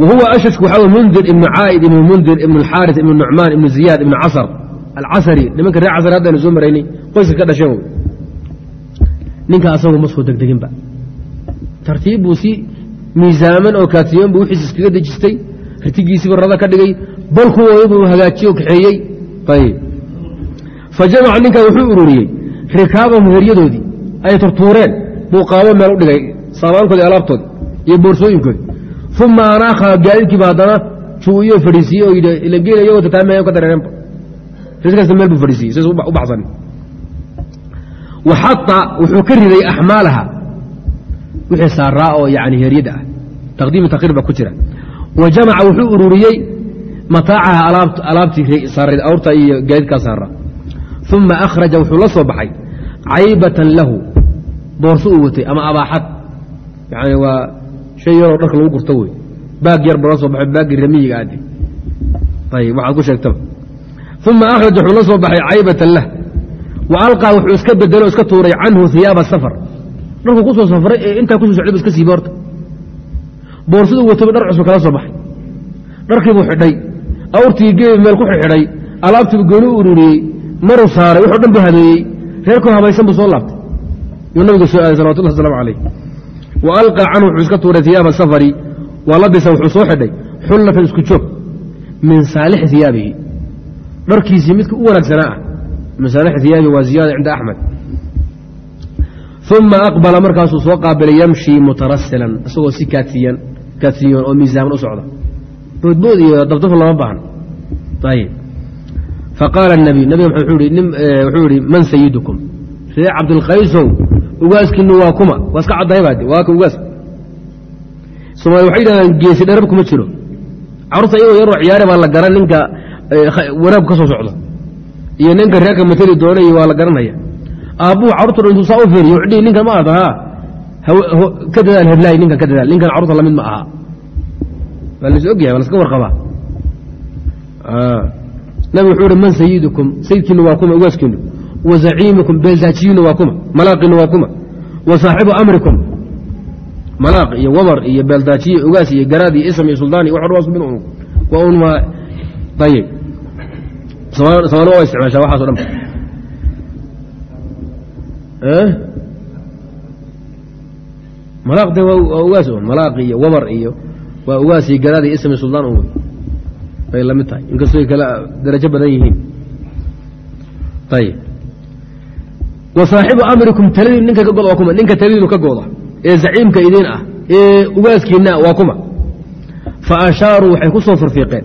Wa huwa ashajku waxaa mundir ibnu caa'id ibnu mundir ibnu alxaaris ibnu nucmaan ibnu ziyaad ibnu casar. Alcasari nimanka reer casar haddaynu soo maraynay qoyska ka dhasheen ninka asagu ma soo degdeginba tartiib buu si miisaaman oo kaatiyoon buu wixiis iskaga dejistay ritigiisiiba rada ka dhigay balkuwooda buu hagaajiye oo kaxeeyey. Fa jamaca ninkaa wuxuu ururiyey rikaabahum heryadoodii ay turtuureen buu qaabo meel u dhigay saabaankoodii alaabtoodii iyo boorsooyinkoodi uma anaakha gaadiidkiiba haddana juuiyo fadhiisiiye oo yidhi ila geela iyagoo tataamaya ka dareereenba riskasta meel buu fadhiisiyey sidaas u baxsan wa xata wuxuu ka riday axmaalaha wixii saaraa oo yani heryada ah. Taqdiim takhiir baa ku jira. Wa jamaca wuxuu ururiyey mataacaha alaabtii saarayd awrta iyo gaadiidkaa saaraa uma akhraja wuxuu la soo baxay caybatan lahu boorso uu watay ama abaaxad. Yani waa shay yaroo dharka lagu gurto wey baag yar buu soo baxay baaggii ramiyiga aadi ayib waxaad ku sheegtaba uma akhraja wuxuu la soo baxay caybatan lah. Wa alqaa wuxuu iska bedelo iska tuuray canhu hiyaaba safar dharku ku soo safray ee intaa ku soo socday bu iska siiba horta boorsaduu wataba dhar cusub kala soo baxay. Dharkiibuu xidhay awrtii geebi meel ku xidhay alaabtiibu gooni u ururiyey maruu saaray wuxuu dhan bu reerkuu habaysan buu soo laabtay. Yuu nabigu soo aaday salawatullah waslamu calayh. Wa alqaa canhu wuxuu iska tuuray hiyaaba safari wa labisa wuxuu soo xidhay xullatan isku joog min saalixi hiyaabihi dharkiisii midka u wanaagsanaa ah min saalixi hiyaabihi waa ziyaada cinda axmed uma aqbala markaasuu soo qaabilay yamshii mutarasilan isagoo si kaatiyan kaatiyoon oo miisaaman u socda. Boodbood iyo dabdaba lama baahno ayib faqaala nabiy nabiga wuxuu ihi man sayidukum? Ree cabdilkaysow ugaaskiinu waa kuma waa iska caddahay baade waa ugaas. Somaali waxay yidhahdaan geesi dherab kuma jiro. Carruurta iyagoo yaroo ciyaare baa la garan ninka wanaagku ka soo socdo iyo ninka reerka mateli doonay waa la garanaya aabbuhu carurta dhan intuu saa u feeriyo wuxuu dhihi ninkan ma haa ka dadaal heblaay ninkan ka dadaal ninkan carruurta la mid ma aha. Waa lais og yahay waa laska warqabaa. Nabi wuxuu ihi man sayidukum sayidkiinu waa kuma ugaaskiinu wa zaciimukum beeldaajiyinu waa kuma malaaqiinu waa kuma. Wa saaxibu amrikum. Malaaq iyo wabar iyo beeldaajiye ugaas iyo garaad iyo ism iyo suldaan iyo wax dhan waa isku mid un waa un ma ayib soomaali waa isticmaashaa waxaaso dhan malaaq de waa ugaas un malaaq iyo wabar iyo waa ugaas iyo garaad iyo ism iyo suldaan un wey bay la mid tahay inkastoo kala darajo badan yihiin. Ayib wa saaxibu amrikum taladi ninka ka goda waa kuma ninka taladiinu ka gooda ee zaciimka idiin ah ee ugaaskiinna waa kuma. Fa ashaaruu waxay ku soo farfiiqeen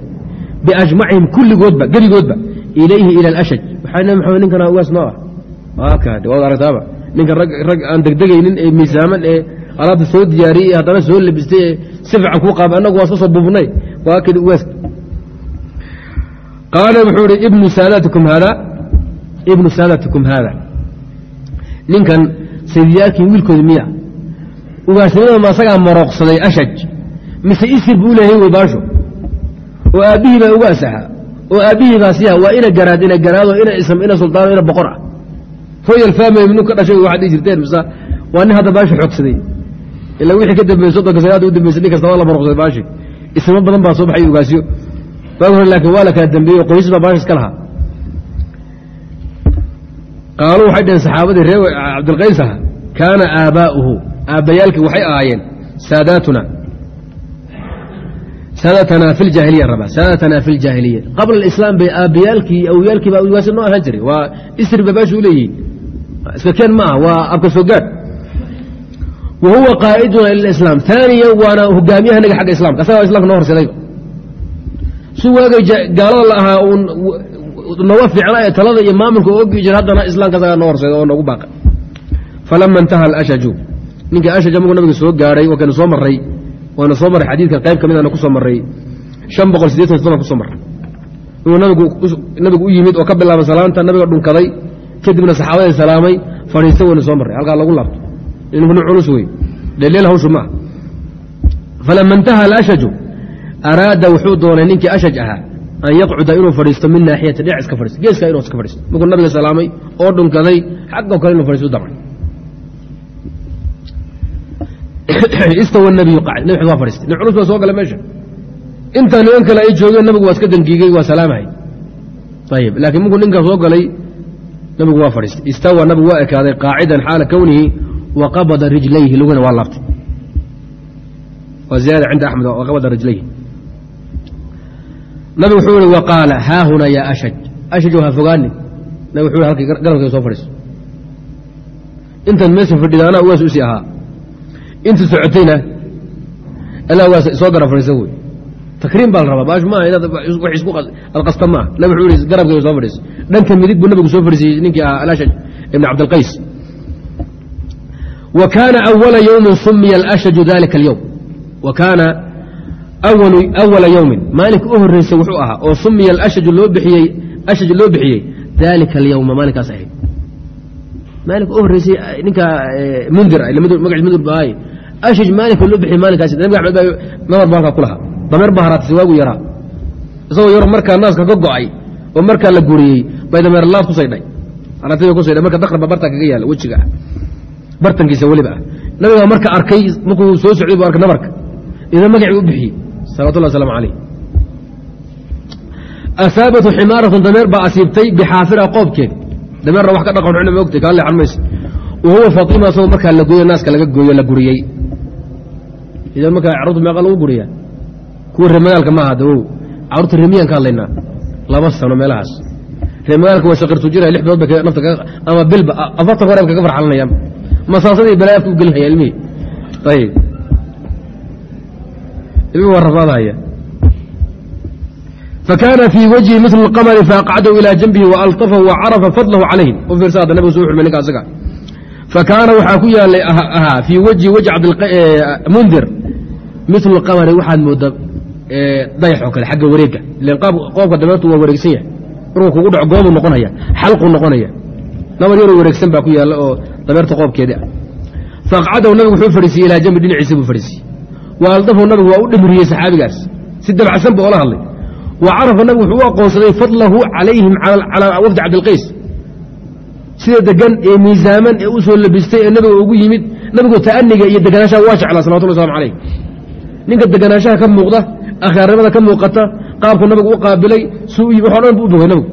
biajmacihim kulligoodba geligoodba ilayhi ila alashaj. Waxaa nabi maxamed ninkana ugaas noo ah waad aragtaaba. Ninka rag aan degdegaynin ee miisaaman ee alaabta soo diyaariyey haddana soo labistay ee si fiican kuu qaaba annagu waa iska soo buubnay qaala wuxuu ihi ibnu saadatikum haada. Ibnu saadatikum haada. Ninkan sayidiyaalkii wiilkooda miya ugaasnimada ma asagaa marooqsaday ashaj? Mise isir buu leehay wey baasho oo aabbihii baa ugaas ahaa oo aabbihii baa waa ina garaad ina garaado ina ism ina suldaano ina boqor ah royal family minu ka dhashay waxaad dhihi jirteen mise waa nin hadda baasho xoogsaday. Ila wixii ka dambeeyey soddonka sanaada u dambeysay nin kasta la marooqsaday baashi. Ismo badan baa soo baxay ugaasyo waagi hore laakiin waa la kala dambeeyey qoys baa baasha iska lahaa. Qaaluu waxay dhaheen saxaabadii ree cabdilqays aha kaana aabaa'uhu aabbayaalkii waxay ahaayeen saadaatuna. Sanatanaa fi ljaahiliya rabaa sanatanaa fi ljaahiliya qabla alislaam bay aabayaalkii awyaalkii baa waasi noo ahaan jiray. Waa isri ba meesha u leeyihiin iska keen ma ah waa abka soo gaadh wa huwa qaa'iduna ila islaam taaniya waana hogaamiyahanaga xagga islamka asagaa islamka noo horseedayba si waagay gaalada la ahaa uun nooga fiicna ee talada iyo maamulka ogi jira haddana islaamka asagaa noo horseeda oo noogu baaqay falama intaha alashaju. Ninkii ashaj amagu nabiga soo waa kaynu soo marray. Waana soo marray xadiidka qayb ka midana ku soo marray. Shan boqol sideetan todoban ku soo marray. Inuu nabigu u yimid oo ka bilaabay salaanta nabiga dhunkaday kadibna saxaabadii salaamay fadhiista waynu soo marray halkaa lagu laabto. Nin culus wey dheleel hawshu maaha falama intaha alashaju araada wuxuu doonay ninkii ashaj ahaa an yaqcuda inuu fadhiisto min naaxiyati dhinac iska fadhiisto geeska inuu iska fadhiisto markuu nabiga salaamay oo dhunkaday xaggo kale inuu fadhiisto damcay. Istawa nabiyu qacd nabi waa fadhiistay nin culus baa soo gala meesha. Intaa niman kale ay joogeen nabigu waa iska dangiigay waa salaamahay ayib laakiin markuu ninkaa soo galay nabigu waa fadhiistay. Istawa nabigu waa ekaaday qaacidan xaala kownihi wa qabada rijlayhi luguna waa laabtay. Waa ziyaada cinda axmed wa qabada rijlayhi. Nabigu wuxuu yihi wa qaala haahuna ya ashaj. Ashaj ha fogaanin nabig wuxuu halkii garabkayga soo fadhiiso. Intan meesha fadhidaana uwaas u sii ahaa. Inta socotayna alla waa soo garab fadhiisa wey takriim baa la rabaa. Baash maaha inaad wax isku alqasta maaha nabig wuxuu yihi garabkayga soo fadhiiso dhanka midig buu nabigu soo fadhiisiyey ninkii ahaa alashaj ibn cabdilqays wa kaana awala yowmin sumiya alashaju dalika alyowm wa kaana awala yowmin maalinka u horreysay wuxuu ahaa oo sumiya alashaju loo bixiyey ashaj loo bixiyey dalika alyowma maalinkaas ahayd. Maalinka u horreysay ninka mundir magaciis mundir ba ahay. Ashaj maalinka loo bixiyey maalinkaas nabiga axmed baa nabar baa ku lahaa. Dameer baa waagu yaraa. Isagoo yaro markaa naaska ka go'ay oo markaa la guriyey bay dameer laad ku saydhay. Haraatay bay ku saydhay marka daqrba bartaa kaga yaalla wejiga. Ah bartankiisa weliba. Ah nabigaa marka arkay markuu soo socday buu arkay nabarka. Idan magacii u bixiyey salawatullah waslamu calayh asaabatu ximaaratun dameer baa asiibtay bixaafira qoobkeed. Dameerna wax ka dhaqan xuna ma ogtay kaa leexan wa huwa fatima asagoo markaa la gooyo naaska laga gooyo la guriyey. Idan markaa carruurta meeqa lagu guriyaa kuwa reemagaalka maaha dawow. Carruurta reemiyaan ka hadlaynaa laba sano meelahaas reemagaalka waa shaqirtujira lix bilood bay nafta ama bilba afartan hore kaga farxalanayaan masaasadii balaaafka u gelinhaya ilmihii ayib ilmihi waa rafaadahaya fakaana fii wajhi mil اqamri faaqcadahu ilى janbihi waalطafahu wacarafa fadlahu calayhim u fiirsa hadda nabigu soo xurmay ninka asaga fakaana waxaa ku yaalay ahaa fii wajhi wajhi mundir mil اqamari waxaad moodaa dayax oo kale xagga wareega qoobka dameertu waa wareegsan yahay. Markuu kugu dhaco goobuu noqonaya xalquu noqonaya nabar yaroo wareegsan baa ku yaalla oo dameerta qoobkeedi ah. Faaqcadahu nabigu wuxuu fadhiisiyey ilaa jambi dhinaciisa buu fadhiisiyey wa aldafahu nabigu waa u dhimiriyey saxaabigaas. Si dabacsan ba oola hadlay. Wa carafa nabigu wuxuu u aqoonsaday fadlahu calayhim calaa wafdi cabdilqays sida degan ee miisaaman ee u soo labistay ee nabiga ugu yimid nabigu ta'aniga iyo deganaanshaha waa jeclaa salawatullah waslamu calayh. Ninka deganaanshaha ka muuqda akhyaarnimada ka muuqata qaabku nabigu u qaabilay su u yimi waxo dhan bu u bogay nabigu.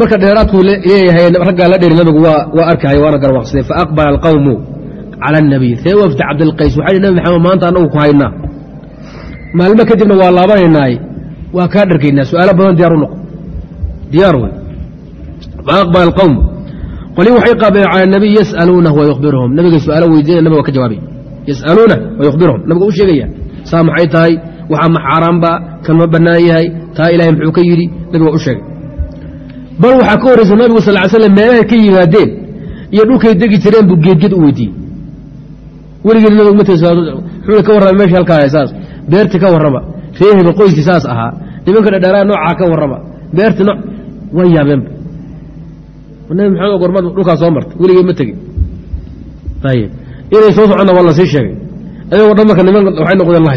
Marka dheeraadku leeyahay raggaa la dheri nabigu waa arkay waana garwaaqsaday faaqbala alqawmu cala anabiy see wafdi cabdilqays waxay nabi maxamed maanta annagu ku haynaa. Maalmo kadibna waa laabanaynaay waa kaa dharkaynaa su'aalo badan diyaar u noqo diyaar wey faaqbala alqawm qolii waxay qaabileen cala anabiy yas'aluunah wa yukhbiruhum. Nabiga su'aalo weydiinaya nabiga waa ka jawaabay yas'aluunah wa yukhbiruhum. Nabiga u sheegaya saa maxay tahay? Waxaa ma xaaraanba kan ma bannaan yahay? Taa ilahay muxuu ka yidhi? Nabiga waa u sheegay. Bal waxaa ka horraysa nabigu sal ly slam meelahay ka yimaadeen iyo dhulkay degi jireen buu geedgeed u weydiiyey. Weligeed nabigu ma wuxuu ka warrama meesha halkaa saas. Beerti ka warrama ree hebel qoyskii saas ahaa. Nimanka dhadheeraa noocaa ka warrama. Beerti no way yaabeenba nabi maxamed gormad dhulkaa soo martay. Weligeed ma tegin ayib inay soo soconna waa la sii sheegay. Ayagoo dhan marka niman waxay noqdeen la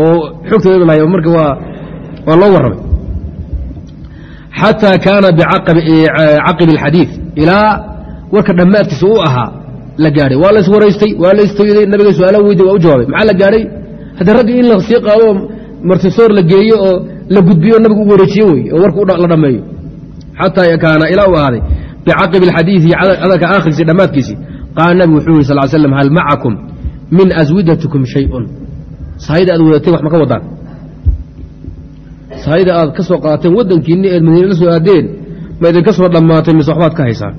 oo xogtooda lahay marka waa loo warramay. Xataa kaana bicaqibi alxadiid ilaa warka dhammaadkiisa u ahaa la gaadhay. Waa la waraystay waa la istagday nabiga su'aalaha weyday waa u jawaabay. Maxaa la gaadhay? Haddii raggi in la sii qaado oo martisoor la geeyo oo la gudbiyo o u wareejiye wey oo warka la dhammeeyo. Xataa kaana ilaa u ahaaday bicaqibi alxadiidi hadalka aakhriisii dhammaadkiisii qaala nabigu wuxuu yihi sal slam hal macakum min aswidatikum shayun sahayda aad wadatay wax ma ka wadaan sahayda aad ka soo qaateen waddankiinni eed madiine la soo aadeen ma idinka soo dhammaatay mise waxbaad ka haysaan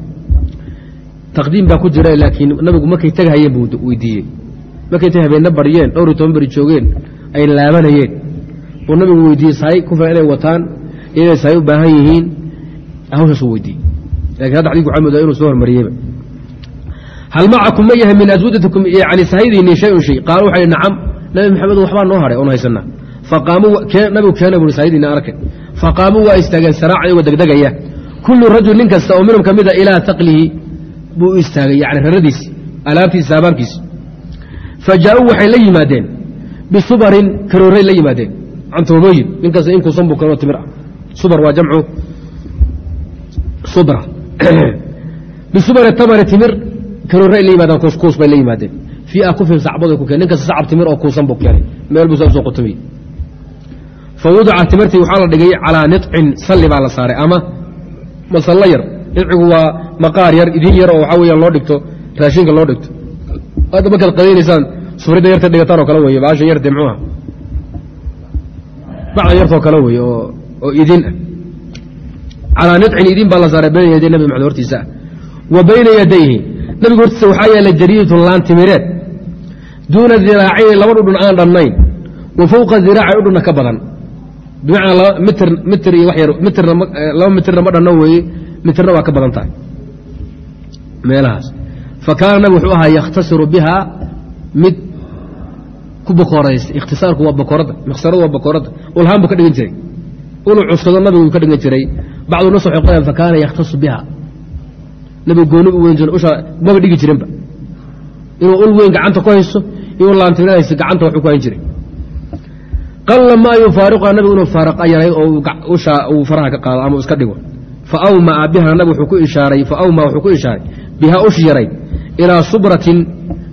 taqdiim baa ku jira laakiin nabigu markay tagahayeen buu weydiiyey markay ta habeenna baryeen dhowr iyo toban beri joogeen ay laabanayeen buu nabigu weydiiyey sahay ku inay wataan inay sahay u baahan yihiin hawshaasuu weydiiyey laakiin hadda xadidku moodaa inuu soo hormariyeyba hal macakum ma yahay min aswadatikum yani sahaydiinii shay-un shay. Qaalu waxay nacam nabi maxamed waxbaa noo hadhay oon haysanaa nabigu keena buui sahaydiina arkay. Faqaamuu waa istaageen saraaca iyagoo degdegaya. Kullu rajul nin kasta oo minhum ka mida ilaa taqlihi buu istaagay yani raradiisi alaabtiisa saabaankiisi fa jaa-uu waxay la yimaadeen. Bisubarin karooray la yimaadeen. Cantoobooyin nin kasta in kuusan buu kanoo timir. Ah subar waa jamcu. Subra. Bisubari tamari timir karooray la yimaadeen kuuskuus bay la yimaadeen fii akufihim sacbadu ku keen nin kasta sacab timir oo kuusan buu keenay. Meel buu saa u soo qutumiyey fa wudica timirtii waxaa la dhigay calaa nicin salli baa la saaray. Ama masallo yar nicigu waa maqaar yar idin yar oo waxaa weyaan loo dhigto raashinka loo dhigto. Hadda markaad qadaynaysaan sufrida yarta dhigataan oo kale weye baasha yarte muxuuha bacda yartoo kale weye oo idin ah. Calaa nicin idin baa la saaray bayna yaday nabi maxamed hortiisa. Ah wa bayna yadayhi nabiga hortiisa waxaa yeelay jariidatun laan timireed duuna diraacayni laba dhudhun aan dhannayn. Wa fowqa diraaci udhunna ka badan. Bimacnaa mitr mitr iyo wax yar mitrna laba mitrna ma dhanno weeye mitrna waa ka badan tahay. Meelahaas. Fa kaana nabig wuxuu ahaa yakhtasiru biha mid ku bakooraysta ikhtisaarku waa bakoorada miksaradu waa bakoorada ulhaan buu ka dhigan jiray. Ulu cuskado nabigu ka dhigan jiray. Bacdu qorayaan fa kaana yakhtasu biha nabigu gooni u weyn usha maba dhigi jirinba. Inuu ul weyn gacanta ku haysto inuu laantiminahayso gacanta waxuu ku hayn jiray. Qalla maa yufaariqa nabigu inuu faaraqa yaray oo usha uu faraha ka qaado ama iska dhigo. Fa awmaa biha nabig wuxuu ku ishaaray fa awmaa wuxuu ku ishaaray bihaa ush yaray ilaa subratin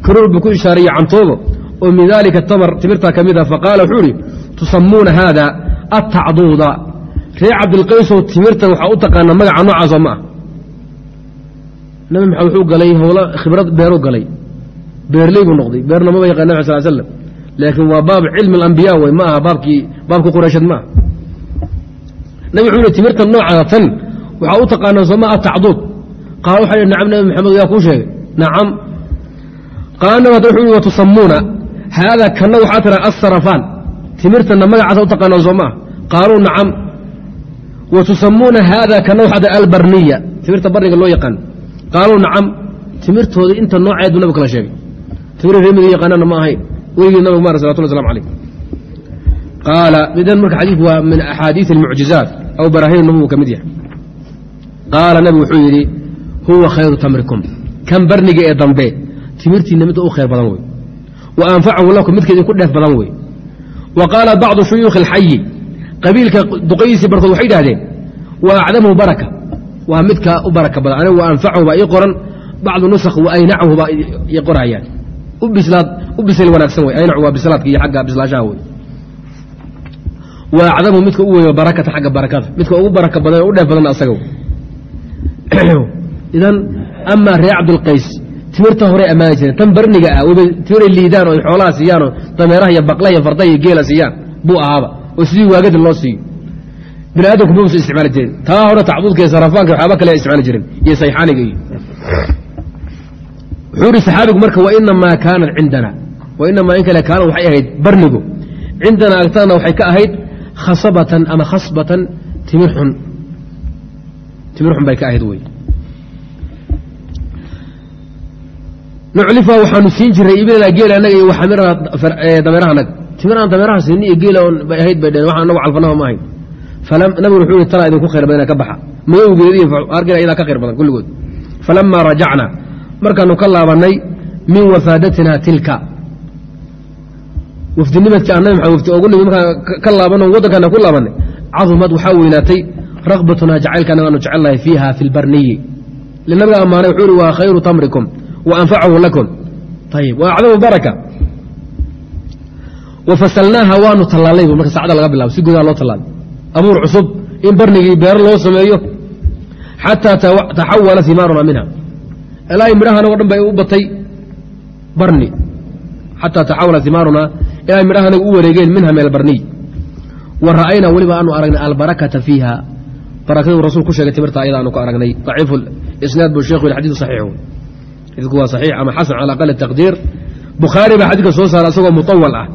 karoor buu ku ishaaray cantoobo oo min daalika tamar timirtaa ka mid a faqaala wuxuu ihi tusamuuna haada attacduuda ree cabdilqaysow timirtan waxaa u taqaanaa magaca noocaasoo ma ah nabi maxamed wuxuu galay howla khibrad beeruu galay. Beerley buu noqday beerna maba yaqaan nab sal slam laakiin waa baab cilmi alambiya wey ma aha baabkii baabkii quraysheed ma aha. Wuxuu yihi timirtan noocaada tan waxaa u taqaanaa soo ma ah tacduud qaala waxa yidhi nacam nabi maxamed yaa kuu sheegay. Nacam. Qaala nabi hadda wuxuu yihi watusamuuna haada kanna waxaa tiraa assarafaan timirtanna magacaasa u taqaanaa soo ma qaaluu nacam. Watusamuuna haada kanna waxaa tiraa albarniya timirta barniga loo yaqaan qaaluu nacam timirtooda inta nooceed buu nabig kala sheegay timir reemiga yaqaanana ma ahayn weligii nabig maar salawatullah waslamu alayh qaala idan marka xadiidku waa min axaadiid almucjizaat aw baraahin nubuwa ka mid yahay qaala nabigu wuxuu yidhi huwa khayru tamrikum kan barniga ee dambe timirtiinna midda u khayr badan wey wa anfacahu lakum midka idinku dheef badan wey wa qaala bacdu shuyuukhi alxayi qabiilka duqaydiisii barkood waxay idhahdeen wa acdamuhu baraka waa midka u baraka badan. Anigu anfacahu baa ii qoran bacdu nusakh wa aynachu baa ii qorayaan u bisl wanaagsan wey aynacu waa bislaadka iyo agga bislaashaha wey wa acdamu midka u weyn barakata xagga barakada. Midka ugu baraka badan u dheef badan asaga idan amaa ree cabdulqays timirta horey ammaani jireen tan barniga ah wba timiray liidaan oo xoolaha siiyaanoo dameeraha iyo baqla iyo farda iyo geela siiyaan buu ahaaba. Oo sidii waagadin loo siiyo bini aadamku ma usa isticmaali jirin. Taa hore tacbuudka iyo sarafaanka waxyaaba kale isticmaali jiren iyo sayxaaniga iyo wuxuu ihi saxaabigu marka wainamaa kaanat cindana. Wainamaa in kale kaana waxay ahayd barnigu. Cindanaa agtana waxay ka ahayd khasabatan ama khasbatan timir xun. Timir xun bay ka ahayd wey. Nuclifa waxaanu siin jiray ibilana geel anaga iyo waxamirana dameeraha anaga timir aan dameeraha siini iyo geela bay ahayd bay dheen waxaan anagu calfanaha ma ahayn nabigu wuxuu yihi talaa idinku khayr badana ka baxa. Madowgeed iyo argina idaa ka khayr badan kulligood. Falamaa rajacna. Markaanu ka laabannay min wafaadatina tilka. Wafdinimadkii annabi maxamed wafdi ogu nimi markaan ka laabanno waddankaana ku laabannay cadumad waxaa weynaatay rakbatunaa jacaylka annaga aanu jecelnahay fiiha fi lbarniyi linabiga ammaanay wuxuu ihi waa khayru tamrikum wa anfacahu lakum. Ayib wa acdamu baraka. Wa fasalnaaha waanu tallaalnay bu marka saacada laga bilabo si gudaha loo tallaalay abuur cusub in barnigii beero loo sameeyo xataa taxawala himaaruna minha. Ilaa midhahan o dhan bay u batay barni. Xataa taxawala himaaruna inay midhaha anagu u wareegeen minha min albarniy wa ra'aynaa weliba aanu aragnay albarakata fiiha. Barakaduu rasul ku sheegay timirta ayada aanu aragnay. Daciifu isnaad buu sheekhu yidhi xadiidu saxiixu. Xadiidku waa saxiix ama xasan cala aqali taqdiir. Bukhaari baa xadiidka soo saara isagoo mutawal ah.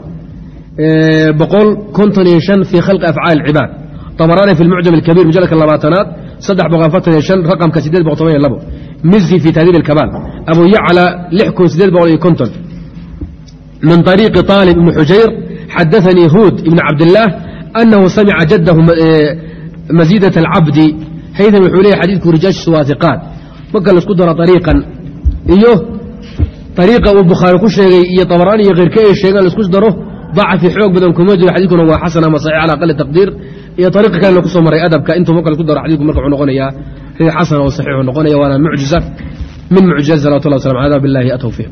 Boqol konton iyo shan fii khalqi afcaali alcibaad طبراني في المعجم الكبير مجلد اللباتنات صدح بقى فتن يشن رقم كسيدات بقى طبعا لبو مزي في تهذيب الكمال أبو يعلى لحكم سيدات بقى كنتن من طريق طالب بن حجير حدثني هود بن عبد الله أنه سمع جده مزيدة العبد هيثم الحولي حديث رجاج سواثقات مكة لسكدر طريقا إيوه طريقة البخاري كل شيء طبراني غير كي شيء لسكدره ضعف في حوق بدن كمجر حديثكم هو حسن ما صحيح على أقل التقدير iyo ariiqa kale la ku soo maray adabka. Intuu ma kale ku daro xadiidku marka noqonayaa xasan oo saxiixu noqonaya waana mucjiza min mucjiza salawatu llah waslam ala billahi atawfiiq